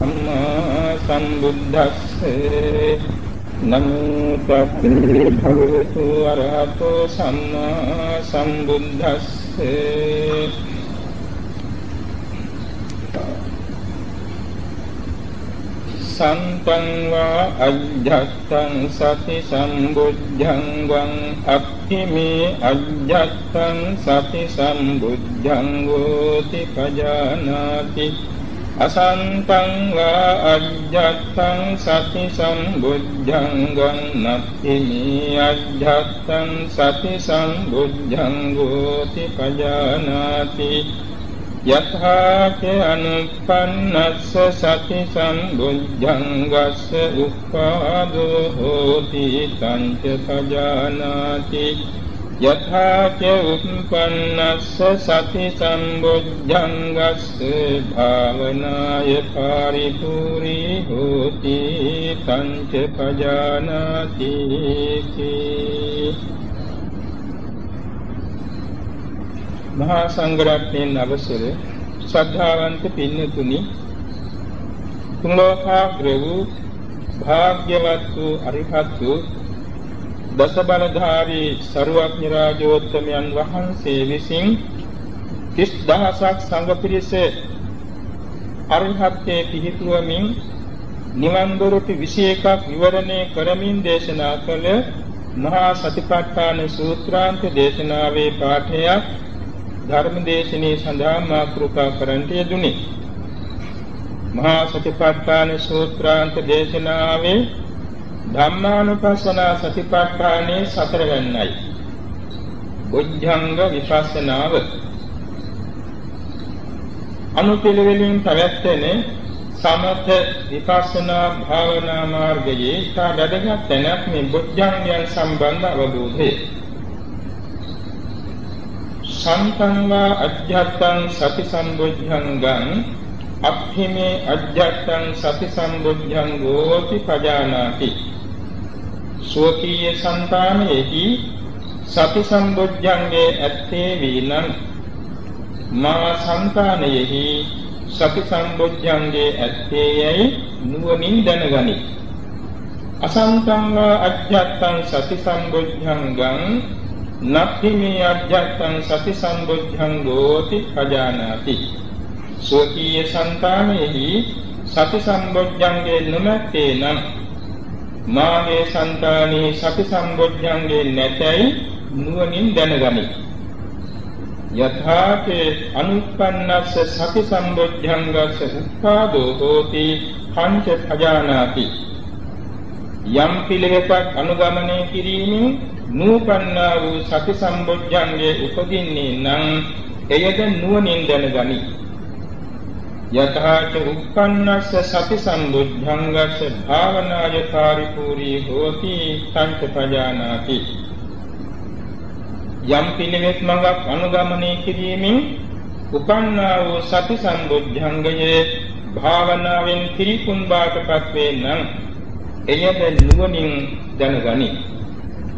සම්මා සම්බුද්දස්සේ නමෝ තස්සේ භගවතු අරහතෝ සම්මා සම්බුද්දස්සේ සම්පං වා අජ්ජත්තං සති සම්බුද්ධං වං අක්ඛිමේ අජ්ජත්තං සති සම්බුද්ධං වෝති පජානාති අසන්තං වා අජ්ජත්තං සති සම්බුද්ධං වං නක්ඛිමේ අජ්ජත්තං සති සම්බුද්ධං වෝති පජානාති යථාච අනුපන්නස්ස සති සම්බුද්ධං වස්ස උප්පාදෝ හෝති තංච පජානාති යථාච උප්පන්නස්ස සති සම්බුද්ධං වස්ස භාවනාය පරිපූර්ණී හෝති තංච පජානාති මහා සංඝරත්නයන් අවසර ශ්‍රද්ධාවන්ත පින්නතුනි තුන් ලෝකාග්‍ර වූ භාග්‍යවත් වූ අරිහත් වූ දස බලධාරී සරුවක්ඥ රාජෝත්තමයන් වහන්සේ විසින් 30000ක් සංඝ පිරිස අරිහත්ත්වයේ පිහිටුවමින් නිවන් දොරටු 21ක් විවරණය කරමින් දේශනා කළ මහා සතිපට්ඨාන සූත්‍රාන්ත දේශනාවේ පාඨයක් ධර්ම දේශනේ සඳහා මාතෘකා කරන්නට යෙදුනේ. මහා සතිපට්ඨාන සූත්‍රාන්ත දේශනාවේ ධම්මානුපස්සනා සතිපට්ඨානේ සතරවන්නයි. බොද්ධංග විපස්සනාව අනුපිළිවෙලින් පැවැත්වෙන සමත විපස්සනා භාවනා මාර්ගයේ ඉතා වැදගත් තැනක් මේ බොද්ධංගයන් සම්බන්ධ අවබෝධය. සම්තං වා අධ්‍යාත්තං සති සම්බුද්ධංගං අක්ඛිමේ අධ්‍යාත්තං සති සම්බුද්ධං ගෝති පජානාති සෝකීය సంతානෙහි සති සම්බොජ්ජංගේ ඇත්තේ වීනම් මා సంతානෙහි සති සම්බොජ්ජංගේ ඇත්තේ යයි නුවණින් දැනගනි. අසංතංගා අජ්ජත්තං සති සම්බොජ්ජංගං නක්ඛි මේ අජ්ජත්තං සති සම්බොජ්ජංගෝති පජානාති. සෝකීය సంతානෙහි සති සම්බොජ්ජංගේ නොමැත්තේ නම් මාගේ సంతානෙහි සති සම්බුද්ධංගේ නැතයි නුවණින් දැනගනි යථාතේ අනුප්පන්නස්ස සති සම්බුද්ධංගස්ස උත්පාදෝ හෝති පංච පජානාති යම් පිළිවෙතක් අනුගමනය කිරීමෙන් නූපන්නා වූ සති සම්බොජ්ජංගේ උපදින්නේ නම් එයද නුවණින් දැනගනි. යතහාච උප්පන්නස්ස සති සම්බුද්ධංගස්ස භාවනාය පරිපූර්ණී හෝති සංච පජානාති. යම් පිළිවෙත් මඟක් අනුගමනය කිරීමෙන් උපන්නා වූ සති සම්බුද්ධංගයේ භාවනාවෙන් පිරිපුන් බාටපත් වේ නම් එයද නුවණින් දැනගනි.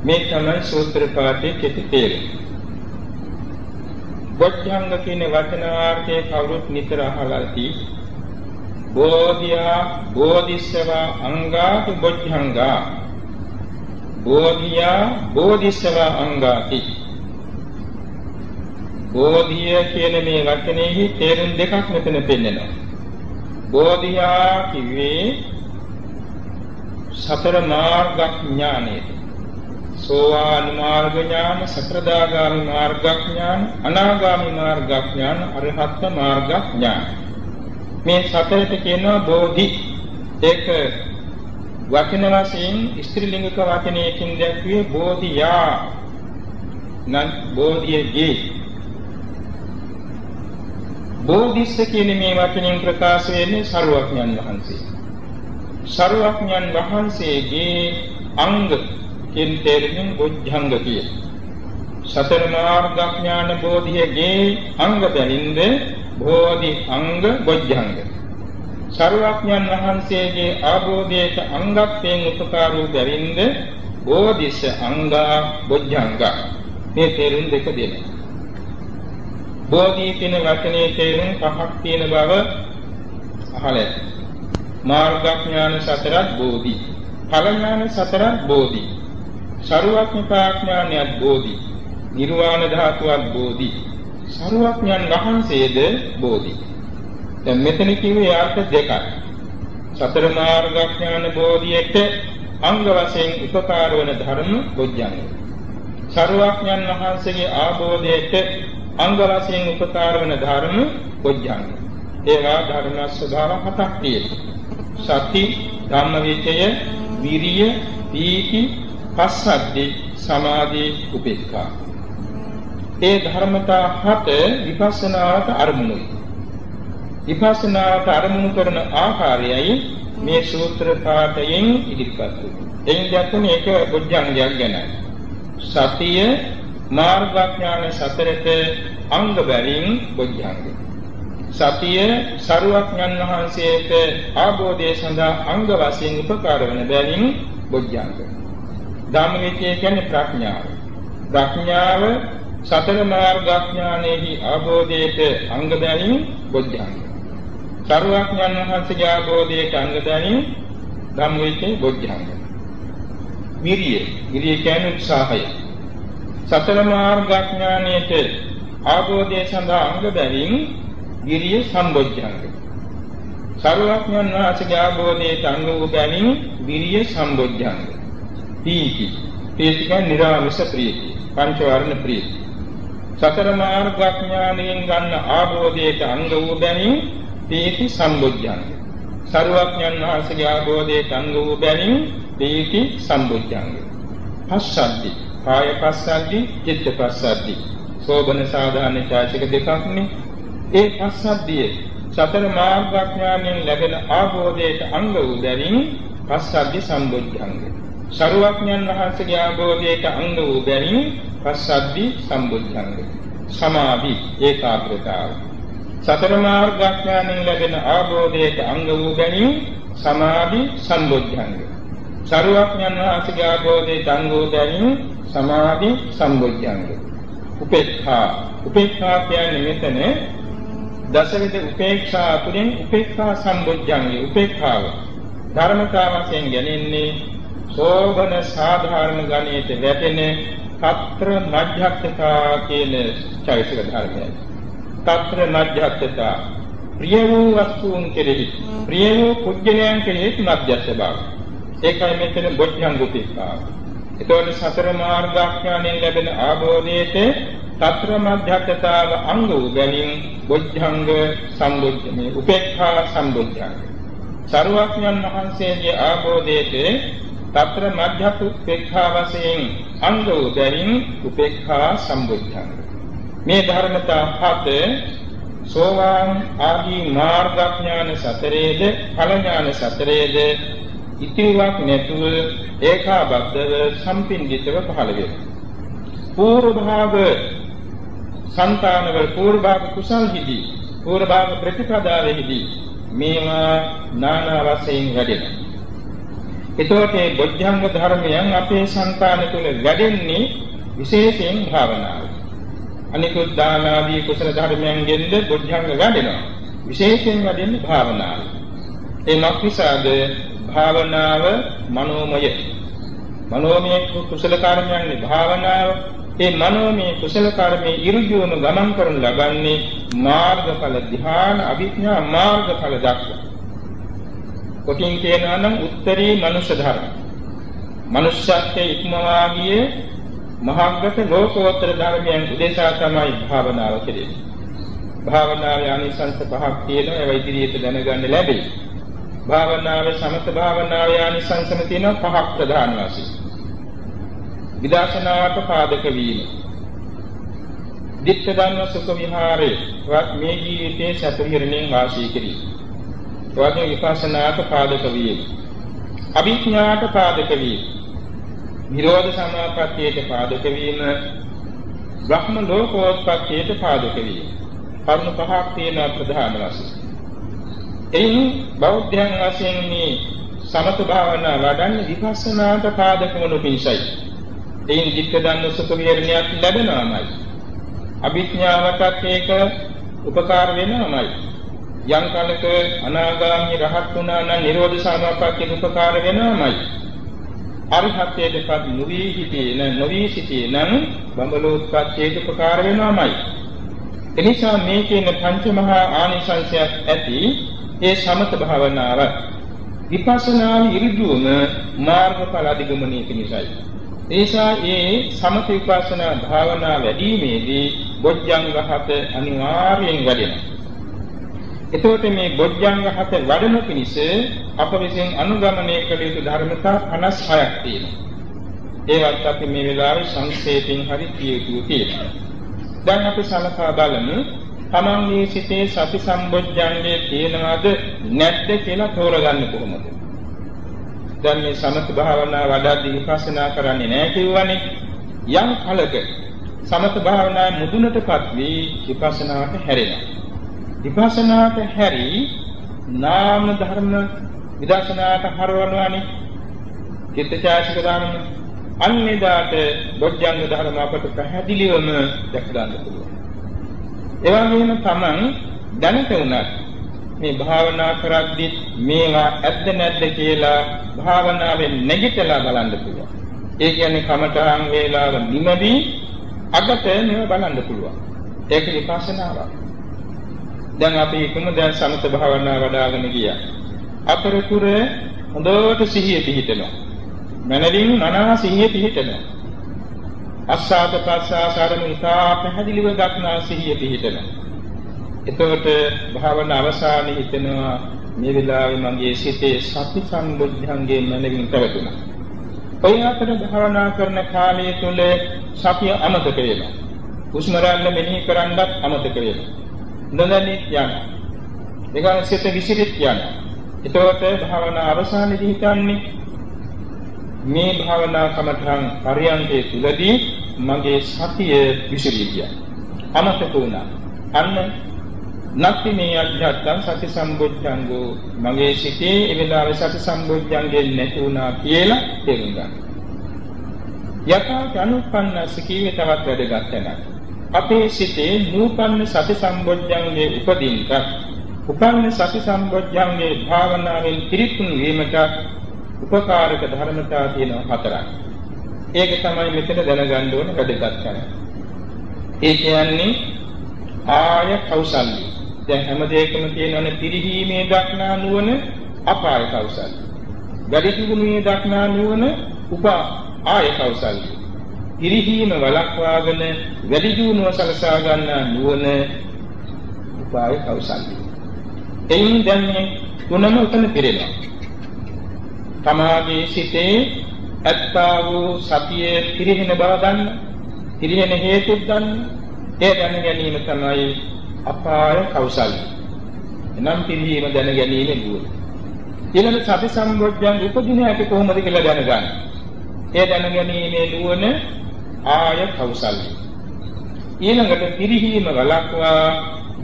මේ තමයි සූත්‍ර පාඨයේ කෙටි තේරුම. බොද්ධංග කියන වචනාර්ථයේ කවුරුත් නිතර අහලා ඇති. බෝධියා බෝධිසවා අංගාති බොද්ධංගා. බෝධියා බෝධිසවා අංගාති. බෝධිය කියන මේ වචනේහි තේරුම් දෙකක් මෙතන පෙන්නනවා. බෝධියා කිව්වේ සතර මාර්ග ඥානයේ සෝවාන් මාර්ග ඥාන, සතරදාගාමි මාර්ග ඥාන, අනාගාමි මාර්ග ඥාන, අරහත් මාර්ග ඥාන. මේ සතරට කියනවා බෝධි. ඒක වචන වශයෙන් ස්ත්‍රීලිංගික වචනයකින් දැක්වේ බෝධියා. නම් බෝධියගේ බෝධිස්ස කියන මේ වචනයෙන් ප්‍රකාශ වෙන්නේ සරුවඥන් වහන්සේ. සරුවඥන් වහන්සේගේ අංග කියන තේරුමින් බොද්ධංග කිය. සතර මාර්ග ඥාන බෝධියගේ අංග බැලින්ද බෝධි අංග බොද්ධංග. සර්වඥන් වහන්සේගේ ආબોධයට අංගත්වයෙන් උපකාර වූ බැවින්ද බෝධිස අංගා බොද්ධංග. මේ තේරුම් දෙක දෙනවා. බෝධි කියන වචනේ තේරුම් පහක් තියෙන බව අහලා මාර්ගඥාන සතරක් බෝධි. ඵල ඥාන සතරක් බෝධි. ਸਰුවඥතාඥානයක් බෝධි. නිර්වාණ ධාතුවක් බෝධි. ਸਰුවඥන් වහන්සේද බෝධි. දැන් මෙතන කිව්වේ අර්ථ දෙකක්. සතර මාර්ගඥාන බෝධියට අංග වශයෙන් උපකාර වන ධර්ම බොජ්ජංග. ਸਰුවඥන් වහන්සේගේ ආબોධයට අංග වශයෙන් උපකාර වන ධර්ම බොජ්ජංග. ඒවා ධර්ම ස්වභාව හතක් තියෙනවා. සති ධම්ම විචය විරිය පීති පස්සද්ධි, සමාධි, උපේක්ඛා. ඒ ධර්මතා හත විපස්සනාවට අරමුණුයි. විපස්සනාවට අරමුණු කරන ආකාරයයි මේ සූත්‍ර පාඨයෙන් ඉදිරිපත් වෙන්නේ. එයින් දැක්වෙන එක බොජ්ජංගයක් ගැනයි. සතිය මාර්ගඥාන සතරට අංග බැරින් බොජ්ජංගය. සතිය සරුවක්ඥන් වහන්සේට ආબોධය සඳහා අංග වශයෙන් උපකාර වන බැවින් බොජ්ජංග. ධම්මවිචය කියන්නේ ප්‍රඥාව. ප්‍රඥාව සතර මාර්ගඥානෙහි ආબોධයේට අංග දැනීම බොද්ධාංග. සරුවඥාන් වහන්සේගේ ආબોධයේට අංග දැනීම ධම්මවිචේ බොද්ධාංග. මිරිය, මිරිය කියන්නේ උත්සාහය. සතර මාර්ගඥානෙට ආબોධය සඳහා අංග දැනීම ගිරිය සම්බොධ්‍යාංග. සරුවඥාන් වහන්සේගේ ආબોධයේට අංග වූ ගැනීම විරිය සම්බොධ්‍යාංග. පීති. පීති කියන්නේ නිර්ආමස ප්‍රීති. පංච වර්ණ ප්‍රීති. සතර මාර්ගඥානයෙන් ගන්න ආභෝධයට අංග වූ බැවින් පීති සම්බුද්ධංගය. සරුවඥන් වහන්සේගේ ආභෝධයට අංග වූ බැවින් පීති සම්බුද්ධංගය. පස්සද්දි, කාය පස්සද්දි, චිත්ත පස්සද්දි. සෝබන සාධාන ඡායක දෙකක්නේ. ඒ පස්සද්දියේ සතර මාර්ගඥානයෙන් ලැබෙන ආභෝධයට අංග වූ බැවින් පස්සද්දි සම්බුද්ධංගය. සරුවඥන් වහන්සේගේ ආභෝධයට අංග වූ බැවින් පස්සද්ධි සම්බුද්ධංගය. සමාධි ඒකාග්‍රතාව. සතර මාර්ගඥානෙන් ලැබෙන ආභෝධයට අංග වූ බැවින් සමාධි සම්බුද්ධංගය. සරුවඥන් වහන්සේගේ ආභෝධයට අංග වූ බැවින් සමාධි සම්බුද්ධංගය. උපේක්ඛා උපේක්ඛා කියන්නේ මෙතන දසවිධ උපේක්ෂා තුළින් උපේක්ෂා සම්බුද්ධංගය උපේක්ඛාව ධර්මතාවයෙන් ගැනෙන්නේ සෝබන සාධාරණ ගණයට වැටෙන తත්‍ර මධ්‍යස්ථතා කියන චෛතසික ධර්මයයි. తත්‍ර මධ්‍යස්ථතා ප්‍රිය වූ වස්තුන් කෙරෙහි ප්‍රිය වූ කුජ්ජලයන් කෙරෙහි මධ්‍යස්ථ බව. ඒකයි මෙතන බොද්ධංගුතිකාව. ඒතකොට සතර මාර්ගඥානෙන් ලැබෙන ආභෝධයේදී తත්‍ර මධ්‍යස්ථතාව අංග වූ ගැනීම බොද්ධංග සම්බුද්ධමේ උපේක්ඛා සම්බුද්ධංග. සරුවක්ඥන් වහන්සේගේ ආභෝධයේදී තත්‍ර මධ්‍යප උපේක්ඛා වශයෙන් අංග උදරින් උපේක්ඛා සම්බුද්ධං මේ ධර්මතා හත සෝවාන් ආදී මාර්ගඥාන සතරේද ඵලඥාන සතරේද ඉතිරිවක් නැතුව ඒකාබද්ධව සම්පින්දිතව පහළ වෙනවා. පූර්ව භාග సంతානවල පූර්ව භාග කුසල්හිදී පූර්ව භාග ප්‍රතිපදාවෙහිදී මේවා නානා වශයෙන් වැඩෙනවා. එතකොට මේ බොද්ධංග ධර්මයන් අපේ సంతాන තුළ වැඩෙන්නේ විශේෂයෙන් භාවනාව. අනිකුත් දාන ආදී කුසල ධර්මයන්ගෙන්ද බොද්ධංග වැඩෙනවා. විශේෂයෙන් වැඩෙන්නේ භාවනාව. ඒ මක්නිසාද භාවනාව මනෝමය. මනෝමය කුසල කර්මයන්ගේ භාවනාව ඒ මනෝමය කුසල කර්මයේ ඉරුජුවම ගමන් කරනු ලබන්නේ මාර්ගඵල ධ්‍යාන අභිඥා මාර්ගඵල දක්වා. කොටින් කියනවා නම් උත්තරී මනුෂ්‍ය ධර්ම. මනුෂ්‍යත්වයේ ඉක්මවා ගියේ මහාගත ලෝකෝත්තර ධර්මයන් උදෙසා තමයි භාවනාව කෙරෙන්නේ. භාවනාවේ ආනිසංස පහක් තියෙනවා ඒවා ඉදිරියට දැනගන්න ලැබෙයි. භාවනාවේ සමත භාවනාවේ ආනිසංසම තියෙනවා පහක් ප්‍රධාන වශයෙන්. විදර්ශනාවට පාදක වීම. දිට්ඨ ධම්ම සුඛ විහාරේ වත් මේ ජීවිතයේ සැපහිරණයෙන් වාසී කිරීම. එවැගේ විපස්සනාට පාදක වීම. අභිඥාට පාදක වීම. නිරෝධ සමාපත්තියට පාදක වීම. බ්‍රහ්ම ලෝකෝත්පත්තියට පාදක වීම. කරුණු පහක් තියෙන ප්‍රධාන වශයෙන්. එයින් බෞද්ධයන් වශයෙන් මේ සමත භාවනා වඩන්නේ විපස්සනාට පාදක වනු පිණිසයි. එයින් ධිට්ඨ දන්න සුඛ විහරණයක් ලැබෙනවාමයි. අභිඥාවටත් ඒක උපකාර වෙනවාමයි. යම් කලක අනාගාමී රහත් වුණා නම් නිරෝධ සමාපත්තියට උපකාර වෙනවමයි. අරහත්ත්වයටපත් නොවි සිටියේ නොවි සිටියේ නම් බඹලෝත්පත්තියට උපකාර වෙනවමයි. එනිසා මේ කියන පංච මහා ආනිසංසයක් ඇති ඒ සමත භාවනාව විපස්සනා ඉරිදුවම මාර්ගඵල අධිගමනයේ පිණිසයි. ඒසා ඒ සමත විපස්සනා භාවනා වැඩිීමේදී බොජ්ජංග හත අනිවාර්යෙන් වැඩෙනවා. එතකොට මේ බොජ්ජංග හත වඩන පිණිස අප විසින් අනුගමනය කළ යුතු ධර්මතා 56ක් තියෙනවා. ඒවත් අපි මේ වෙලාවේ සංක්ෂේපයෙන් හරි කිය යුතු තියෙනවා. දැන් අපි සලකා බලමු තමන්ගේ සිතේ සති සම්බොජ්ජංගේ තියෙනවද නැද්ද කියලා තෝරගන්න කොහොමද? දැන් මේ සමත භාවනා වඩාදී විපස්සනා කරන්නේ නැහැ කිව්වනේ. යම් කලක සමත භාවනා මුදුනටපත් වී විපස්සනාට හැරෙනවා. විපස්සනාට හැරි නාම ධර්ම විදර්ශනාට හරවනවානේ. චිත්තචෛතසික ධර්ම අන්නේදාට බොජ්ජංග ධර්ම අපට පැහැදිලිවම දැක ගන්න පුළුවන්. ඒ වගේම තමන් දැනට උනත් මේ භාවනා කරද්දි මේවා ඇද්ද නැද්ද කියලා භාවනාවෙන් නැගිටලා බලන්න පුළුවන්. ඒ කියන්නේ කමඨාන් වේලාව නිමදී අගට මේව බලන්න පුළුවන්. ඒක විපස්සනාවක්. දැන් අපි හිතමු දැන් සමත භාවනා වඩ아가න ගියා. අතරතුර හොඳට සිහිය පිහිටනවා. මනලින් මනස සිහිය පිහිටනවා. අස්සාත ප්‍රසආසාරම ඉතා පැහැදිලිව දක්නා සිහිය පිහිටනවා. එතකොට භාවනා අවසානයේ හිතෙනවා මේ වෙලාවේ මගේ සිතේ සති සම්බුද්ධංගේ මනමින් පැවතුණා. ඔය අතර භාවනා කරන කාලය තුල සතිය අමතක වෙනවා. හුස්ම රැල්ල මෙනෙහි කරන්නත් අමතක වෙනවා. නොදැනී යනවා. ඒකන සිත විසිරිත් යනවා. එතකොට භාවනා අවසානයේදී හිතන්නේ මේ භාවනා කමඨං පරියන්කේ තුලදී මගේ සතිය විසිරී ගියා. අමතක වුණා. අන්න නැත්ති මේ අධ්‍යාත්ම සති සම්බොජ්ජංගෝ මගේ සිතේ ඒ වෙලාවේ සති සම්බොජ්ජංගේ නැති වුණා කියලා තේරුම් ගන්න. යථා අනුපන්නස කීවේ තවත් වැඩගත් තැනක්. අපේ සිතේ නූපන්න සති සම්බොජ්ජංගේ උපදින්නට උපන්න සති සම්බොජ්ජංගේ භාවනාවෙන් පිරිතුන් වීමට උපකාරක ධර්මතා තියෙනවා හතරක්. ඒක තමයි මෙතන දැනගන්න ඕන වැඩගත් කරන්නේ. ඒ කියන්නේ ආය කෞසල්‍ය. දැන් හැම දෙයකම තියෙනවනේ පිරිහීමේ දක්නා නුවණ අපාය කෞසල්‍ය. වැඩි තිබුණේ දක්නා නුවණ උපා ආය කෞසල්‍ය. පිරිහීම වළක්වාගෙන වැඩි දියුණුව සලසා ගන්නා නුවණ උපාය කෞසල්‍ය. එයින් දැන් මේ තුනම උතන පිරෙනවා. තමාගේ සිතේ ඇත්තා වූ සතියේ පිරිහෙන බව ගන්න, පිරිහෙන හේතුත් ගන්න, ඒ දැන ගැනීම තමයි අපාය කෞසල්‍ය. එනම් පිළිහිම දැන ගැනීම නුවණ. ඊළඟ සති සම්බොජ්ජං උපදින හැටි කොහොමද කියලා දැනගන්න. ඒ දැන ගැනීමේ නුවණ ආය කෞසල්‍ය. ඊළඟට පිළිහිම වලක්වා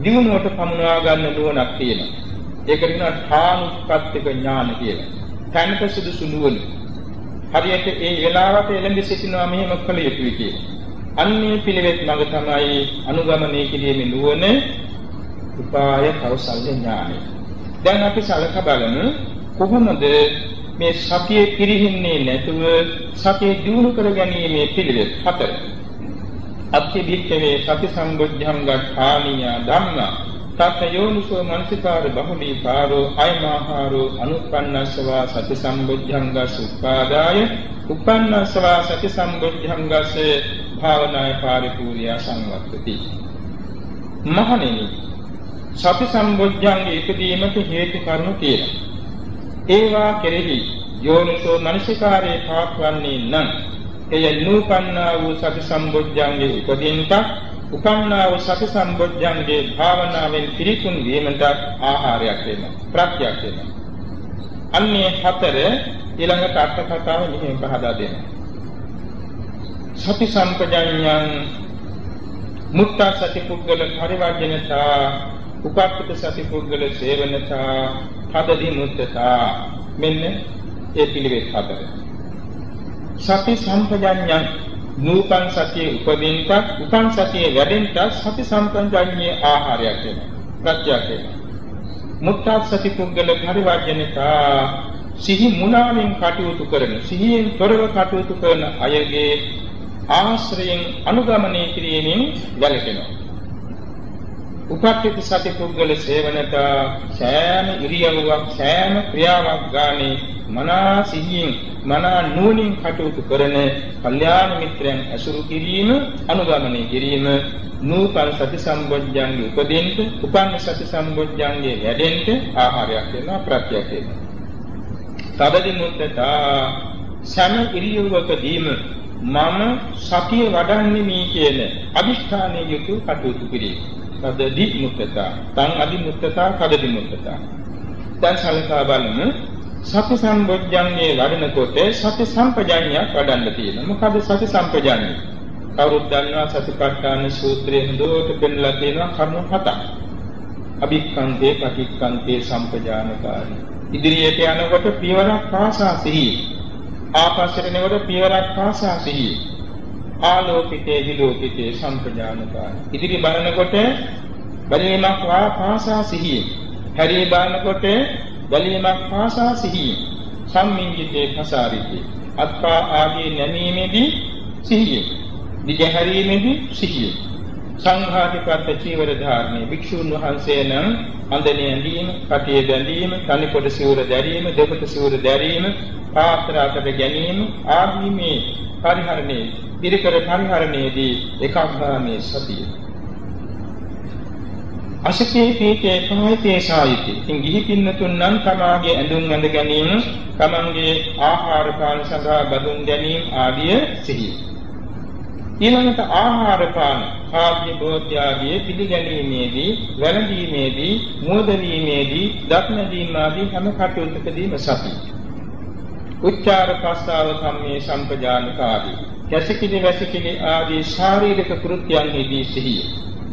දිනුවට පමුණවා ගන්න නුවණක් තියෙනවා. ඒක කියනවා ථානුප්පත්තික ඥාන කියලා. තැනක සුදුසු නුවණ. හරියට ඒ වෙලාවට එළඹ සිටිනවා මෙහෙම කළ යුතුයි කියලා. අන්නේ පිළිවෙත් මඟ තමයි අනුගමනය කිරීමේ නුවණ උපාය කෞසල්‍ය ඥානය. දැන් අපි සලකා බලමු කොහොමද මේ සතියේ පිරිහින්නේ නැතුව සතිය දිනු කර ගැනීමේ පිළිවෙත් හතර. අත්ති භික්ඛවේ සති සම්බුද්ධංගඨානිය ධම්මා. තත් යෝනිසෝ මනසිකාර බහුලී පාරෝ අයමහාරෝ අනුපන්නස්සවා සති සම්බුද්ධංගස් උපාදාය උපන්නස්සවා සති සම්බුද්ධංගස් භාවනාය පරිපූර්ණිය සංවත්තති. මහණෙනි සති සම්බුද්ධංගේ ඉදීමට හේතු කරුණු තියෙනවා ඒවා කෙරෙහි යෝනිසෝ මනසිකාරේ පාත්වන්නේ නම් එය නූපන්නා වූ සති සම්බුද්ධංගේ උපදින්නට උපන්නා වූ සති සම්බොජ්ජංගේ භාවනාවෙන් පිරිතුන් වීමට ආහාරයක් වෙනවා ප්‍රත්‍යක් වෙනවා අන්නේ හතර ඊළඟට අර්ථ කතාව මෙහෙම පහදා දෙනවා. සති සම්පජඤ්ඤං මුත්තා සති පුද්ගල පරිවර්ජනතා උපක්ඛිත සති පුද්ගල සේවනතා පදදි මුත්තතා මෙන්න ඒ පිළිවෙත් හතර සති සම්පජඤ්ඤං නූපන් සතියේ උපදින්නත් උපන් සතියේ වැඩෙන්නත් සති සම්පජඤ්ඤයේ ආහාරයක් වෙනවා ප්‍රත්‍යක් වෙනවා මුත්තා සති පුද්ගල පරිවර්ජනතා සිහි මුලාවෙන් කටයුතු කරන සිහියෙන් තොරව කටයුතු කරන අයගේ ආශ්‍රයෙන් අනුගමනය කිරීමෙන් වැළකෙනවා. උපක්ඛිත සති පුද්ගල සේවනත සෑම ඉරියව්වක් සෑම ක්‍රියාවක් ගානේ මනා සිහියෙන් මනා නුවණින් කටයුතු කරන කල්යාණ මිත්‍රයන් ඇසුරු කිරීම අනුගමනය කිරීම නූපන් සති සම්බොජ්ජංගේ උපදින්න උපන්න සති සම්බොජ්ජංගේ වැඩෙන්න ආහාරයක් වෙනවා ප්‍රත්‍යක් වෙනවා තවදි මුත්තතා සම ඉරියව්වකදීම මම සතිය වඩන්නේ මේ කියන අදිෂ්ඨානයේ යුතු කටයුතු කිරීම තදදි මුත්තතා තං අදි මුත්තතා කදදි මුත්තතා දැන් සලකා බලමු සති සම්බොජ්ජංගේ වඩනකොට සති සම්පජාඤ්ඤයක් වඩන්න තියෙනවා. මොකද සති සම්පජාඤ්ඤය? කවුරුත් දන්නවා සතිපට්ඨාන සූත්‍රයේ හොඳට පෙන්නලා තියෙනවා කරුණු හතක්. අභික්ඛන්තේ පටික්ඛන්තේ සම්පජානකාරී. ඉදිරියට යනකොට පියවරක් පාසා සිහිය. ආපස්සට යනකොට පියවරක් පාසා සිහිය. ආලෝකිතේ විලෝකිතේ සම්පජානකාරී. ඉදිරි බලනකොට බැලීමක් පාසා සිහිය. හැරී බලනකොට බැලීමක් පාසා සිහිය. සම්මිංගිතේ පසාරිතේ. අත්පා ආදී නැමීමේදී සිහිය. දිගහැරීමේදී සිහිය. සංඝාතිපත්ත චීවර ධාරණය භික්ෂුන් වහන්සේ නම් අඳනේ ඇඳීම, කටියේ බැඳීම, කනිපොඩ සිවුර දැරීම, දෙපොට සිවුර දැරීම, පාත්‍රාකට ගැනීම ආදී මේ පරිහරණේ, පිරිකර පරිහරණයේදී එකක් ගාමේ සතිය. අසකේ පීඨේ කායිතේ සායිතේ. ඉතින් ගිහි පින්නතුන් නම් තමාගේ ඇඳුම් ඇඳ ගැනීම, තමන්ගේ ආහාර පාන සඳහා බඳුන් ගැනීම ආදිය සිහිය. ඊළඟට ආහාර පාන කාර්ය භෝත්‍යාගයේ පිළිගැනීමේදී වැළඳීමේදී මෝදවීමේදී දක්නදීම ආදී හැම කටයුත්තකදීම සති. උච්චාර ප්‍රස්තාව සම්මේ සම්පජානකාරී. කැසිකිලි වැසිකිලි ආදී ශාරීරික කෘත්‍යයන්හිදී සිහිය.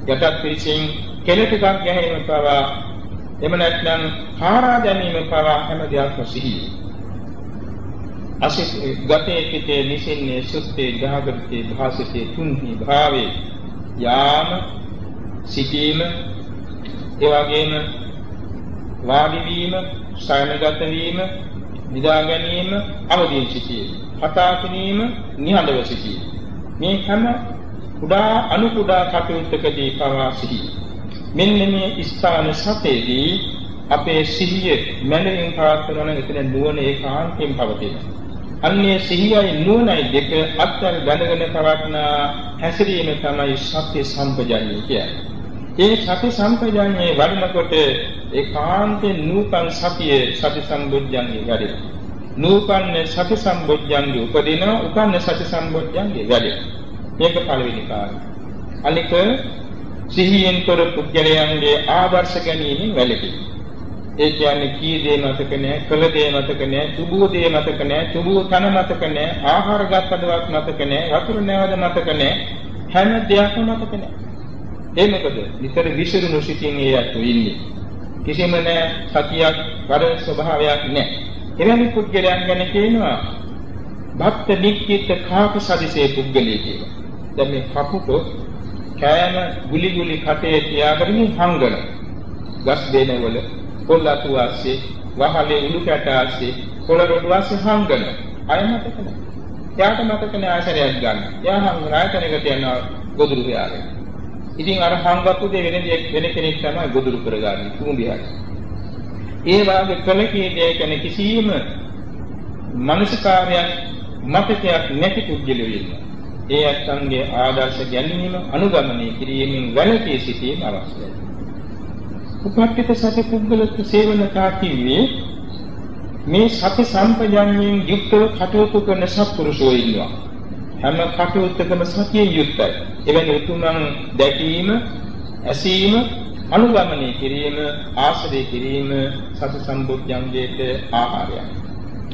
යටත් පිළිසින් කෙල ටිකක් ගැනීම පවා එම නැත්නම් හාරා ගැනීම පවා හැම දෙයක්ම සිහිය. අසිත ගතේ පිටේ නිසින්නේ සුත්තේ ජාගෘතේ භාසිතේ තුන්හි භාවේ යාම සිටීම ඒ වගේම වාඩි වීම සයනගත වීම නිදා ගැනීම අවදීන් සිටීම කතා කිරීම නිහඬව සිටීම. මේ හැම කුඩා අනු කුඩා කටයුත්තකදී පවා සිටී මෙන්න මේ ස්ථාන සතේදී අපේ සිහිය මනරින් පාත්‍රන එතන නුවණ ඒකාන්තයෙන් පවතිනවා. අන්නේ සිහියයි නුවණයි දෙක අත්තර බැඳගෙන පවත්න හැසිරීම තමයි සත්‍ය සම්පජාඤ්ඤය කියන්නේ. ඒ සති සම්පජාඤ්ඤේ වඩනකොට ඒකාන්තේ නූපන් සතිය සති සම්බුද්ධයන්ගේ වැඩෙනවා. නූපන්න සති සම්බුද්ධයන්ගේ උපදින උපන්න සති සම්බුද්ධයන්ගේ වැඩෙනවා. මේක පළවෙනි කාරණා. අනික සිහියෙන් තොර පුද්ගලයන්ගේ ආදර්ශ ගැනීමෙන් වැළකීම. ඒ කියන්නේ කී දේ මතක නැහැ, කළ දේ මතක නැහැ, තුබූ දේ මතක නැහැ, තුබූ තන මතක නැහැ, ආහාර ගත්තදවත් මතක නැහැ, වතුර නැවද මතක නැහැ, හැම දෙයක්ම මතක නැහැ. ඒ මොකද? විතර විසිරුණු සිටින් ඒ අතු ඉන්නේ. කිසිම නැහැ සතියක් වර ස්වභාවයක් නැහැ. එවැනි පුද්ගලයන් ගැන කියනවා භක්ත නික්කිත කාක සදිසේ පුද්ගලී කියලා. දැන් මේ කපුටෝ කෑම ගුලි ගුලි කටේ තියාගෙන හංගන. ගස් දෙනවල පොල් අතු ආස්සේ වහලේ උඩු කැට ආස්සේ පොළ රොඩු ආස්සේ හංගන අය මතක නැහැ. එයාට මතක නැහැ ආශ්‍රයයක් ගන්න. එයා හංගන ආයතනයකට යනවා ගොදුරු යාගෙන. ඉතින් අර හංගපු දෙ වෙන වෙන කෙනෙක් තමයි ගොදුරු කරගන්නේ කුඹියක්. ඒ වාගේ කලකී දෙය කියන කිසියම් මනසකාරයක් මතකයක් නැති පුද්ගලයෝ ඉන්නවා. ඒ අත්ංගේ ආදර්ශ ගැනීම අනුගමනය කිරීමෙන් වැළකී සිටීම අවශ්‍යයි. උපට්ඨිත සති පුද්ගල සේවනතා කිව්වේ මේ සති සම්පජඤ්ඤයෙන් යුක්තව කටයුතු කරන සත්පුරුෂෝ ඉන්නවා. හැම කටයුත්තකම සතියෙන් යුක්තයි. එවැනි උතුමන් දැකීම, ඇසීම, අනුගමනය කිරීම, ආශ්‍රය කිරීම සති සම්බුද්ධංගයේට ආහාරයක්.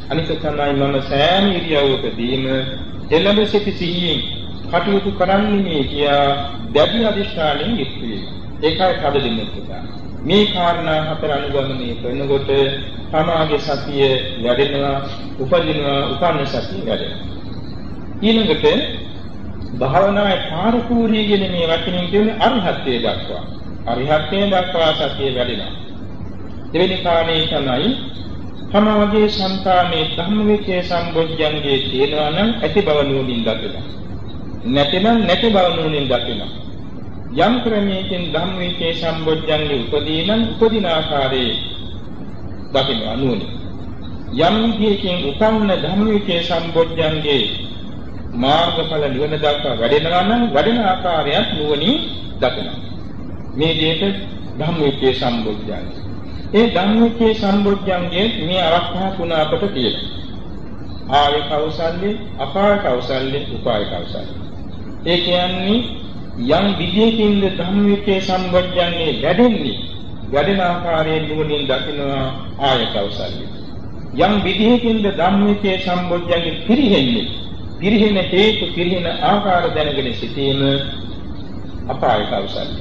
අනික තමයි මම සෑම ඉරියව්වකදීම එළඹ සිටි සිහියෙන් කටයුතු කරන්නේ කියා දැඩි අධිෂ්ඨානයෙන් යුක්ත වීම. ඒකයි කඩ දෙන්නේ මේ කාරණා හතර අනුගමනය කරනකොට තමාගේ සතිය වැඩෙනවා, උපදිනවා, උපන්න සතිය වැඩෙනවා. ඊළඟට භාවනාවේ පාරපූර්ණී කියන මේ වචنين කියන්නේ අරිහත්ත්වයට දක්වා. අරිහත්ත්වයට දක්වා සතිය වැඩෙනවා. දෙවෙනි කාරණේ තමයි තමාගේ සංකාමේ ධම්මවිචේ සම්බොජ්ජංගේ තියෙනවා නම් ඇති බව නුවණින් දකිනවා. නැතිනම් නැති බව නුවණින් දකිනවා. යම් ක්‍රමයකින් ධම්මවිචේ සම්බොජ්ජංගේ උපදී නම් උපදින ආකාරයේ දකිනවා නුවණින්. යම් විදියකින් උපන්න ධම්මවිචේ සම්බොජ්ජංගේ මාර්ගඵල නිවන දක්වා වැඩෙනවා නම් වැඩෙන ආකාරයක් නුවණින් දකිනවා. මේ දෙයට ධම්මවිචේ සම්බොජ්ජංගේ ඒ ධම්මිකේ සම්බුද්ධංගයේ මේ අවස්ථා තුන අපට තියෙනවා. ආය කෞසල්‍ය, අපාය කෞසල්‍ය, උපාය කෞසල්‍ය. ඒ කියන්නේ යම් විදියකින්ද ධම්මිකේ සම්බුද්ධංගයේ වැඩෙන්නේ වැඩෙන ආකාරයෙන් නුවණින් දකිනවා ආය කෞසල්‍ය. යම් විදියකින්ද ධම්මිකේ සම්බුද්ධංගයේ පිරිහෙන්නේ පිරිහෙන හේතු පිරිහෙන ආකාර දැනගෙන සිටීම අපාය කෞසල්‍ය.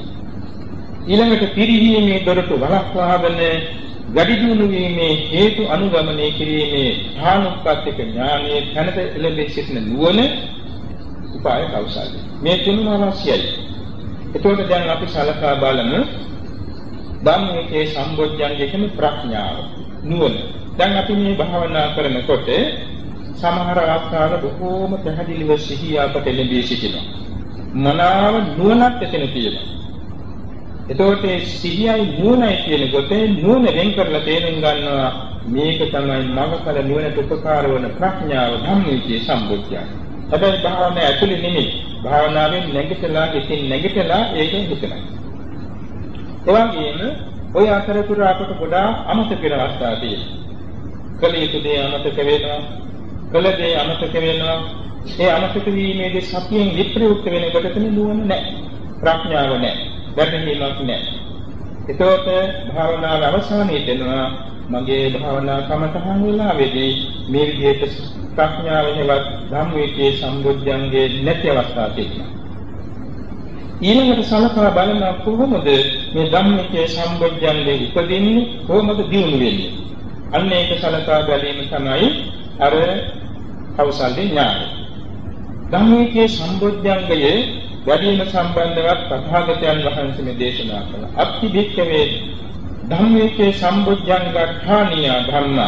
ඊළඟට පිරිහීමේ දොරටු වළක්වාගෙන ගඩි දිනු වීමේ හේතු අනුගමනය කිරීමේ ධානුප්පත්තික ඥානයේ තනත එළඹ සිටින නුවණ උපාය කෞශල්‍ය. මේ තුනම අවශ්‍යයි. එතකොට දැන් අපි සලකා බලමු ධම්මයේ සම්බොජ්ජංගේ කියන ප්‍රඥාව නුවණ. දැන් අපි මේ භාවනා කරනකොට සමහර අවස්ථාවල බොහෝම පැහැදිලිව සිහිය අපට ලැබී සිටිනවා. මනාව නුවණක් එතන තියෙනවා. එතකොට සිහියයි නුවණයි කියන කොටේ නුවණ වෙන් කරලා තේරුම් ගන්නවා මේක තමයි මඟඵල නිවනට උපකාර වන ප්‍රඥාව ධම්මවිචේ සම්බුද්ධය. හැබැයි භාවනාව ඇතුලේ නෙමෙයි. භාවනාවෙන් නැගිටලා ඉතින් නැගිටලා ඒක හිතනවා. එවැගේම ඔය අතරතුර අපට ගොඩාක් අමතක වෙන අවස්ථා තියෙනවා. කල යුතු දේ අමතක වෙනවා. කල දේ අමතක වෙනවා. ඒ අමතක වීමේදී සතියෙන් විප්‍රයුක්ත වෙනකොට තන නුවණ නැහැ. ප්‍රඥාව නැහැ. වැටහීමක් නැහැ. එතකොට භාවනාව අවසානයේ දෙනවා මගේ භාවනා කමතහන් වෙලාවේදී මේ විදිහට ප්‍රඥාව හෙවත් ධම්මවිචේ සම්බුද්ධංගේ නැති අවස්ථා තියෙනවා. ඊළඟට සලකා බලන කොහොමද මේ ධම්මවිචේ සම්බුද්ධංගේ උපදින්නේ කොහොමද දියුණු වෙන්නේ? අන්න ඒක සලකා බැලීම තමයි අර කෞසල්‍ය ඥානය. ධම්මවිචේ සම්බුද්ධංගයේ වැඩිම සම්බන්ධවත් තථාගතයන් වහන්සේ මේ දේශනා කළා. අත්ති භික්ඛවේ ධම්මේකේ සම්බුද්ධං ගඨානිය ධම්ම.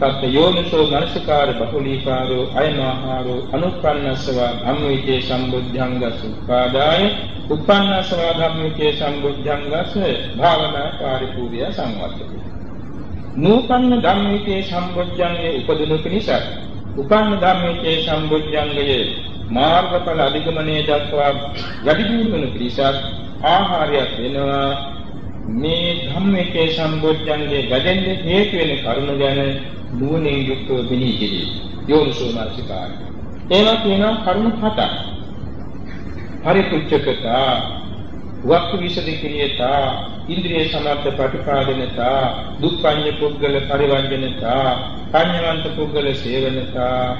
තත් යෝනිසෝ මනසකාර බහුලීකාරෝ අයනහාරෝ අනුප්පන්නස්සව ධම්මේකේ සම්බුද්ධං ගසුපාදාය උප්පන්නස්සව ධම්මේකේ සම්බුද්ධං ගස භාවනා කාර්යපූර්ය සංවත්තක. නූපන්න ධම්මේකේ සම්බුද්ධංගේ උපදිනු පිණිස උපන්න ධම්මේකේ සම්බුද්ධංගයේ මාර්ගඵල අධිගමනයේ දක්වා වැඩි දියුණු වන පිරිසක් ආහාරයක් වෙනවා මේ ධම්මයේ සම්බොධ්‍යංගේ වැඩෙන්නේ හේතු වෙන කරුණ ගැන නුවණින් යුක්තව බිනී කිරී යෝනිසෝ මානසිකාරය ඒවා කියනවා කරුණ හතක්. පරිපුච්ඡකතා වක්ඛ විසදි ක්‍රියතා ඉන්ද්‍රිය සමර්ථ ප්‍රතිපාදනතා දුක්ඛඤ්ඤ පුද්ගල පරිවර්ජනතා පඤ්ඤවන්ත පුද්ගල සේවනතා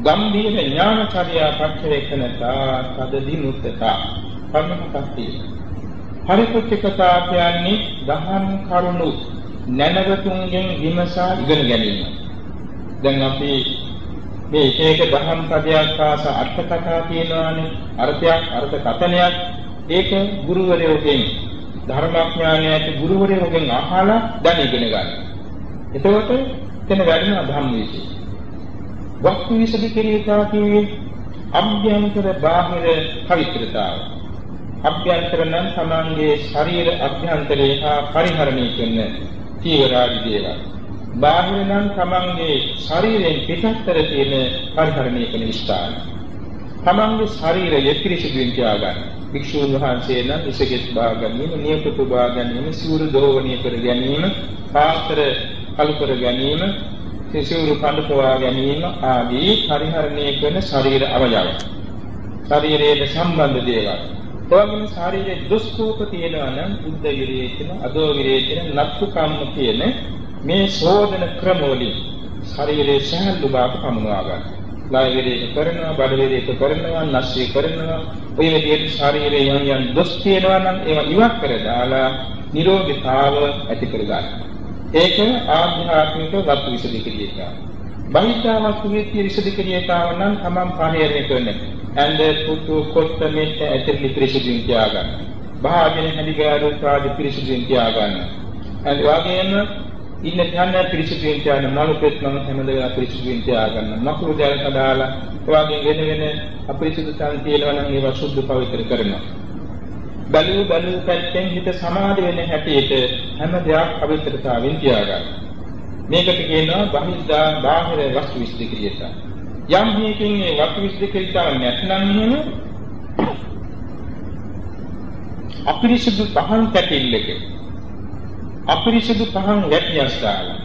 ගම්භීර ඥානචර්යා පච්චවේකනතා තදදි මුත්තතා පරමපත්ති පරිපුච්චකතා කියන්නේ දහම් කරුණු නැනවතුන්ගෙන් විමසා ඉගෙන ගැනීම දැන් අපි මේ එක එක දහම් පදයක් ආස අර්ථ කතා කියනවානේ අර්ථයක් අර්ථ කතනයක් ඒක ගුරුවරයෙකුගෙන් ධර්මඥානය ඇති ගුරුවරයෙකුගෙන් අහලා දැන ඉගෙන ගන්න. එතකොට එතන වැඩෙන ධම්ම විශේෂය වස්තු විසදි කිරීතා කියන්නේ අභ්‍යන්තර බාහිර පවිත්‍රතාව. අභ්‍යන්තර නම් තමන්ගේ ශරීර අභ්‍යන්තරේ හා පරිහරණය කරන තීවරාදි දේවල්. බාහිර නම් තමන්ගේ ශරීරයෙන් පිටස්තර තියෙන පරිහරණය කරන ස්ථාන. තමන්ගේ ශරීරය පිරිසිදුවෙන් තියාගන්න. භික්ෂුන් වහන්සේ නම් ඉසගෙත් බා ගැනීම, නියපොතු බා ගැනීම, සිවුරු දෝවණය කර ගැනීම, පාත්‍ර කලු කර ගැනීම, සිසිවුරු කඳ පොවා ගැනීම ආදී පරිහරණය කරන ශරීර අවයව. ශරීරයේ සම්බන්ධ දේවල්. ඔයගොල්ලෝ ශරීරයේ දුස්කෝප තියෙනවා නම් බුද්ධ විරේ කියන අදෝ විරේ කියන නත්තු කම්ම කියන මේ සෝදන ක්‍රම වලින් ශරීරයේ සහල්ු බව පමුණවා ගන්න. ලය විරේක කරනවා, බඩ විරේක කරනවා, නැස්ය කරනවා. ඔය විදිහට ශරීරයේ යම් යම් දුස් තියෙනවා නම් ඒවා ඉවත් කර දාලා නිරෝගීතාව ඇති කර ගන්නවා. ඒක ආධ්‍යාත්මික වස්තු විසඳි ක්‍රියාව. බහිද්ධා වස්තු විසඳි ක්‍රියාව නම් තමන් පරිහරණය කරන්නේ. ඇඳ පුතු කොත්ත මෙත් ඇතුළේ පිරිසිදුන් තියාගන්න. භාජන හැදිගාරු ආදී පිරිසිදුන් තියාගන්න. ඒ වගේම ඉන්න ධර්ම පිරිසිදු වෙන තියාන මනුපෙත් මම හැමදේම පිරිසිදු වෙන තියාගන්න. මකුරු දැල් කඩාලා ඒ වගේ වෙන වෙන අපිරිසිදු තන් තියෙනවා නම් ඒවා සුද්ධ පවිත්‍ර කරනවා. බලු බලු පැත්තෙන් හිත සමාධි වෙන හැටියට හැම දෙයක් පවිත්‍රතාවෙන් තියාගන්න. මේකට කියනවා බහිද්දා බාහිර වස්තු විශ්ලේෂණය කියලා. යම් හේකින් මේ වස්තු විශ්ලේෂණය නැත්නම් එහෙම අපිරිසිදු පහන් පැටිල්ලක අපිරිසිදු පහන් වැටියස් දාලා